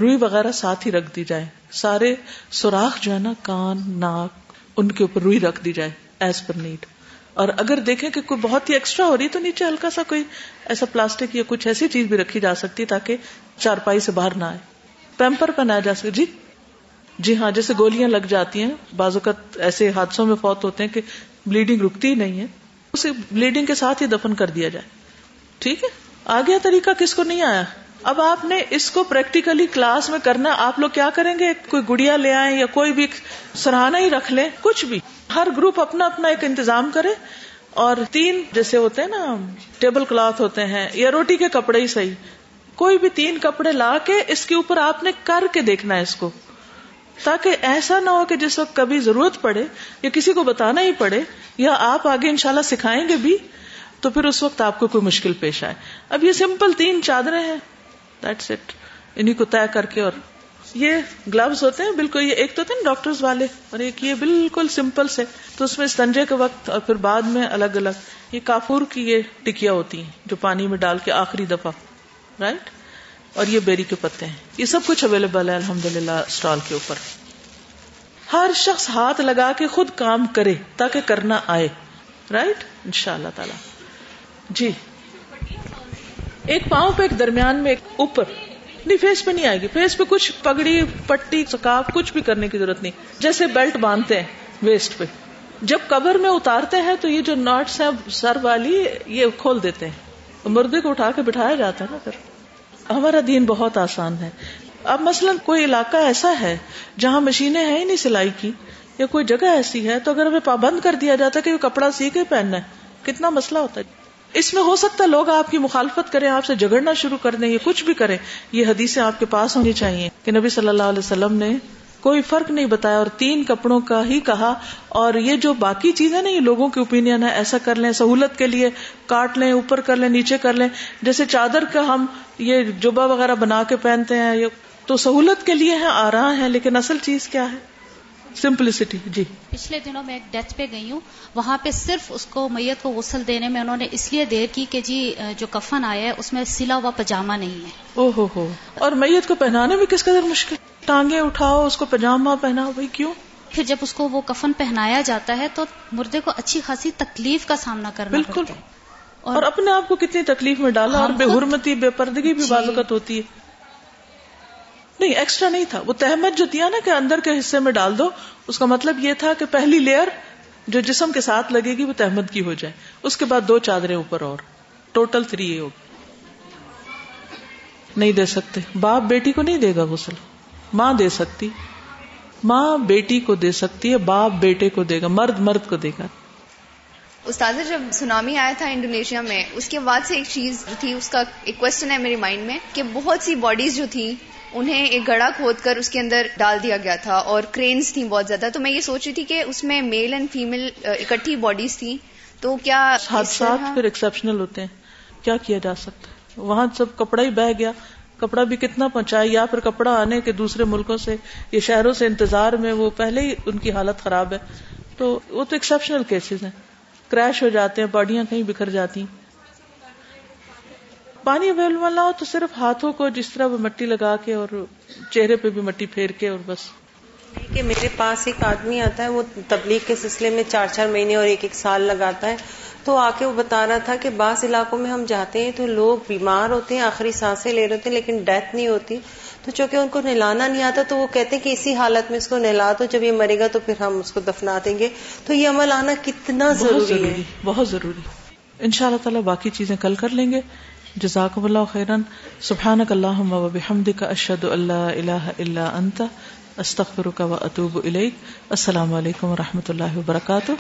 روئی وغیرہ ساتھ ہی رکھ دی جائے۔ سارے سوراخ جو ہے نا، کان، ناک، ان کے اوپر روئی رکھ دی جائے ایز پر نیڈ اور اگر دیکھیں کہ کوئی بہت ہی ایکسٹرا ہو رہی، تو نیچے ہلکا سا کوئی ایسا پلاسٹک یا کچھ ایسی چیز بھی رکھی جا سکتی تاکہ چارپائی سے باہر نہ آئے۔ پیمپر پہنایا جا سکے۔ جی؟ جی ہاں جیسے گولیاں لگ جاتی ہیں، بعض اوقات ایسے حادثوں میں فوت ہوتے ہیں کہ بلیڈنگ رکتی ہی نہیں ہے۔ اسے بلیڈنگ کے ساتھ ہی دفن کر دیا جائے۔ ٹھیک ہے؟ آگے طریقہ کس کو نہیں آیا؟ اب آپ نے اس کو پریکٹیکلی کلاس میں کرنا، آپ لوگ کیا کریں گے؟ کوئی گڑیا لے آئیں یا کوئی بھی سرحانہ ہی رکھ لیں، کچھ بھی۔ ہر گروپ اپنا اپنا ایک انتظام کرے۔ اور تین جیسے ہوتے ہیں نا ٹیبل کلاتھ ہوتے ہیں یا روٹی کے کپڑے ہی صحیح۔ کوئی بھی تین کپڑے لا کے اس کے اوپر آپ نے کر کے دیکھنا ہے اس کو۔ تاکہ ایسا نہ ہو کہ جس وقت کبھی ضرورت پڑے یا کسی کو بتانا ہی پڑے یا آپ آگے انشاءاللہ سکھائیں گے بھی، تو پھر اس وقت آپ کو کوئی مشکل پیش آئے۔ اب یہ سمپل تین چادریں ہیں۔ دیٹس اٹ انہیں کو طے کر کے اور یہ گلوز ہوتے ہیں، بالکل یہ ایک تو تھے ڈاکٹرز والے، اور ایک یہ بالکل سمپل سے۔ تو اس میں استنجے کے وقت اور پھر بعد میں الگ الگ۔ یہ کافور کی یہ ٹکیا ہوتی ہیں جو پانی میں ڈال کے آخری دفعہ رائٹ اور یہ بیری کے پتے ہیں۔ یہ سب کچھ اویلیبل ہے الحمد للہ اسٹال کے اوپر۔ ہر شخص ہاتھ لگا کے خود کام کرے تاکہ کرنا آئے رائٹ ان شاء اللہ تعالی۔ جی۔ ایک پاؤں پہ ایک درمیان میں ایک اوپر نہیں فیس پہ نہیں آئے گی۔ فیس پہ کچھ پگڑی، پٹی سکاف کچھ بھی کرنے کی ضرورت نہیں۔ جیسے بیلٹ باندھتے ہیں ویسٹ پہ۔ جب کور میں اتارتے ہیں تو یہ جو ناٹس ہیں، سر والی، یہ کھول دیتے ہیں۔ مردے کو اٹھا کے بٹھایا جاتا ہے نا پھر۔ ہمارا دین بہت آسان ہے۔ اب مثلا کوئی علاقہ ایسا ہے جہاں مشینیں ہیں ہی نہیں سلائی کی، یا کوئی جگہ ایسی ہے تو اگر ہمیں پابند کر دیا جاتا ہے کہ کپڑا سی کے پہننا ہے، کتنا مسئلہ ہوتا ہے۔ اس میں ہو سکتا ہے لوگ آپ کی مخالفت کریں، آپ سے جگڑنا شروع کر دیں یا کچھ بھی کریں، یہ حدیثیں آپ کے پاس ہونی چاہیے کہ نبی صلی اللہ علیہ وسلم نے کوئی فرق نہیں بتایا اور تین کپڑوں کا ہی کہا اور یہ جو باقی چیزیں نا، یہ لوگوں کی اوپین ہے، ایسا کر لیں، سہولت کے لیے کاٹ لیں، اوپر کر لیں، نیچے کر لیں۔ جیسے چادر کا ہم یہ جبا وغیرہ بنا کے پہنتے ہیں تو سہولت کے لیے ہے آ رہا ہے، لیکن اصل چیز کیا ہے؟ سمپلسٹی جی
پچھلے دنوں میں ایک ڈیتھ پہ گئی ہوں۔ وہاں پہ صرف اس کو میت کو غسل دینے میں انہوں نے اس لیے دیر کی کہ جی جو کفن آیا ہے اس میں سلا ہوا پاجامہ نہیں ہے۔
او ہو ہو۔ اور میت کو پہنانے میں کس قدر مشکل؟ ٹانگیں اٹھاؤ اس کو پاجامہ پہنا بھائی کیوں؟
پھر جب اس کو وہ کفن پہنایا جاتا ہے تو مردے کو اچھی خاصی تکلیف کا سامنا کرنا
بالکل۔ اور اپنے آپ کو کتنی تکلیف میں ڈالا اور بے حرمتی بے پردگی بھی جی۔ بازوقت ہوتی ہے۔ نہیں ایکسٹرا نہیں تھا. وہ تحمد جو دیا نا کہ اندر کے حصے میں ڈال دو، اس کا مطلب یہ تھا کہ پہلی لیئر جو جسم کے ساتھ لگے گی، وہ تحمد کی ہو جائے. اس کے بعد دو چادریں اوپر اور. ٹوٹل تھری ہوگی. نہیں دے سکتے. باپ بیٹی کو نہیں دے گا غسل. ماں دے سکتی. ماں بیٹی کو دے سکتی ہے، باپ بیٹے کو دے گا، مرد مرد کو دے گا.
استاذ جب سونامی آیا تھا انڈونیشیا میں، اس کے بعد سے ایک چیز جو تھی، اس کا ایک کوشچن ہے میری مائنڈ میں، کہ بہت سی باڈیز جو تھی انہیں ایک گڑا کھود کر اس کے اندر ڈال دیا گیا تھا اور کرینز تھیں بہت زیادہ۔ تو میں یہ سوچ رہی تھی کہ اس میں میل اینڈ فیمل اکٹھی باڈیز تھیں تو کیا
حادثات پھر ایکسپشنل ہوتے ہیں۔ کیا کیا جا سکتا ہے؟ وہاں سب کپڑا ہی بہ گیا۔ کپڑا بھی کتنا پہنچایا یا پھر کپڑا آنے کے دوسرے ملکوں سے یا شہروں سے انتظار میں وہ پہلے ہی ان کی حالت خراب ہے۔ تو وہ تو ایکسپشنل کیسز ہیں۔ کریش ہو جاتے ہیں باڈیاں کہیں بکھر جاتی ہیں۔ پانی اویلیبل نہ ہو تو صرف ہاتھوں کو جس طرح وہ مٹی لگا کے اور چہرے پہ بھی مٹی پھیر کے اور بس۔
کہ میرے پاس ایک آدمی آتا ہے وہ تبلیغ کے سلسلے میں چار چار مہینے اور ایک ایک سال لگاتا ہے۔ تو آ کے وہ بتا رہا تھا کہ بعض علاقوں میں ہم جاتے ہیں تو لوگ بیمار ہوتے ہیں آخری سانسیں لے رہے ہوتے ہیں لیکن ڈیتھ نہیں ہوتی۔ تو چونکہ ان کو نہلانا نہیں آتا تو وہ کہتے ہیں کہ اسی حالت میں اس کو نہلا دو جب یہ مرے گا تو پھر ہم اس کو دفنا دیں گے۔ تو یہ عمل آنا کتنا ضروری ہے۔
بہت ضروری۔ ان شاء اللہ تعالیٰ باقی چیزیں کل کر لیں گے۔ جزاکم اللہ خیرن. سبحانک اللہم و بحمدک اشہد اللہ الہ الا انت. استغفرک و اتوب الیک. السلام علیکم و رحمۃ اللہ وبرکاتہ.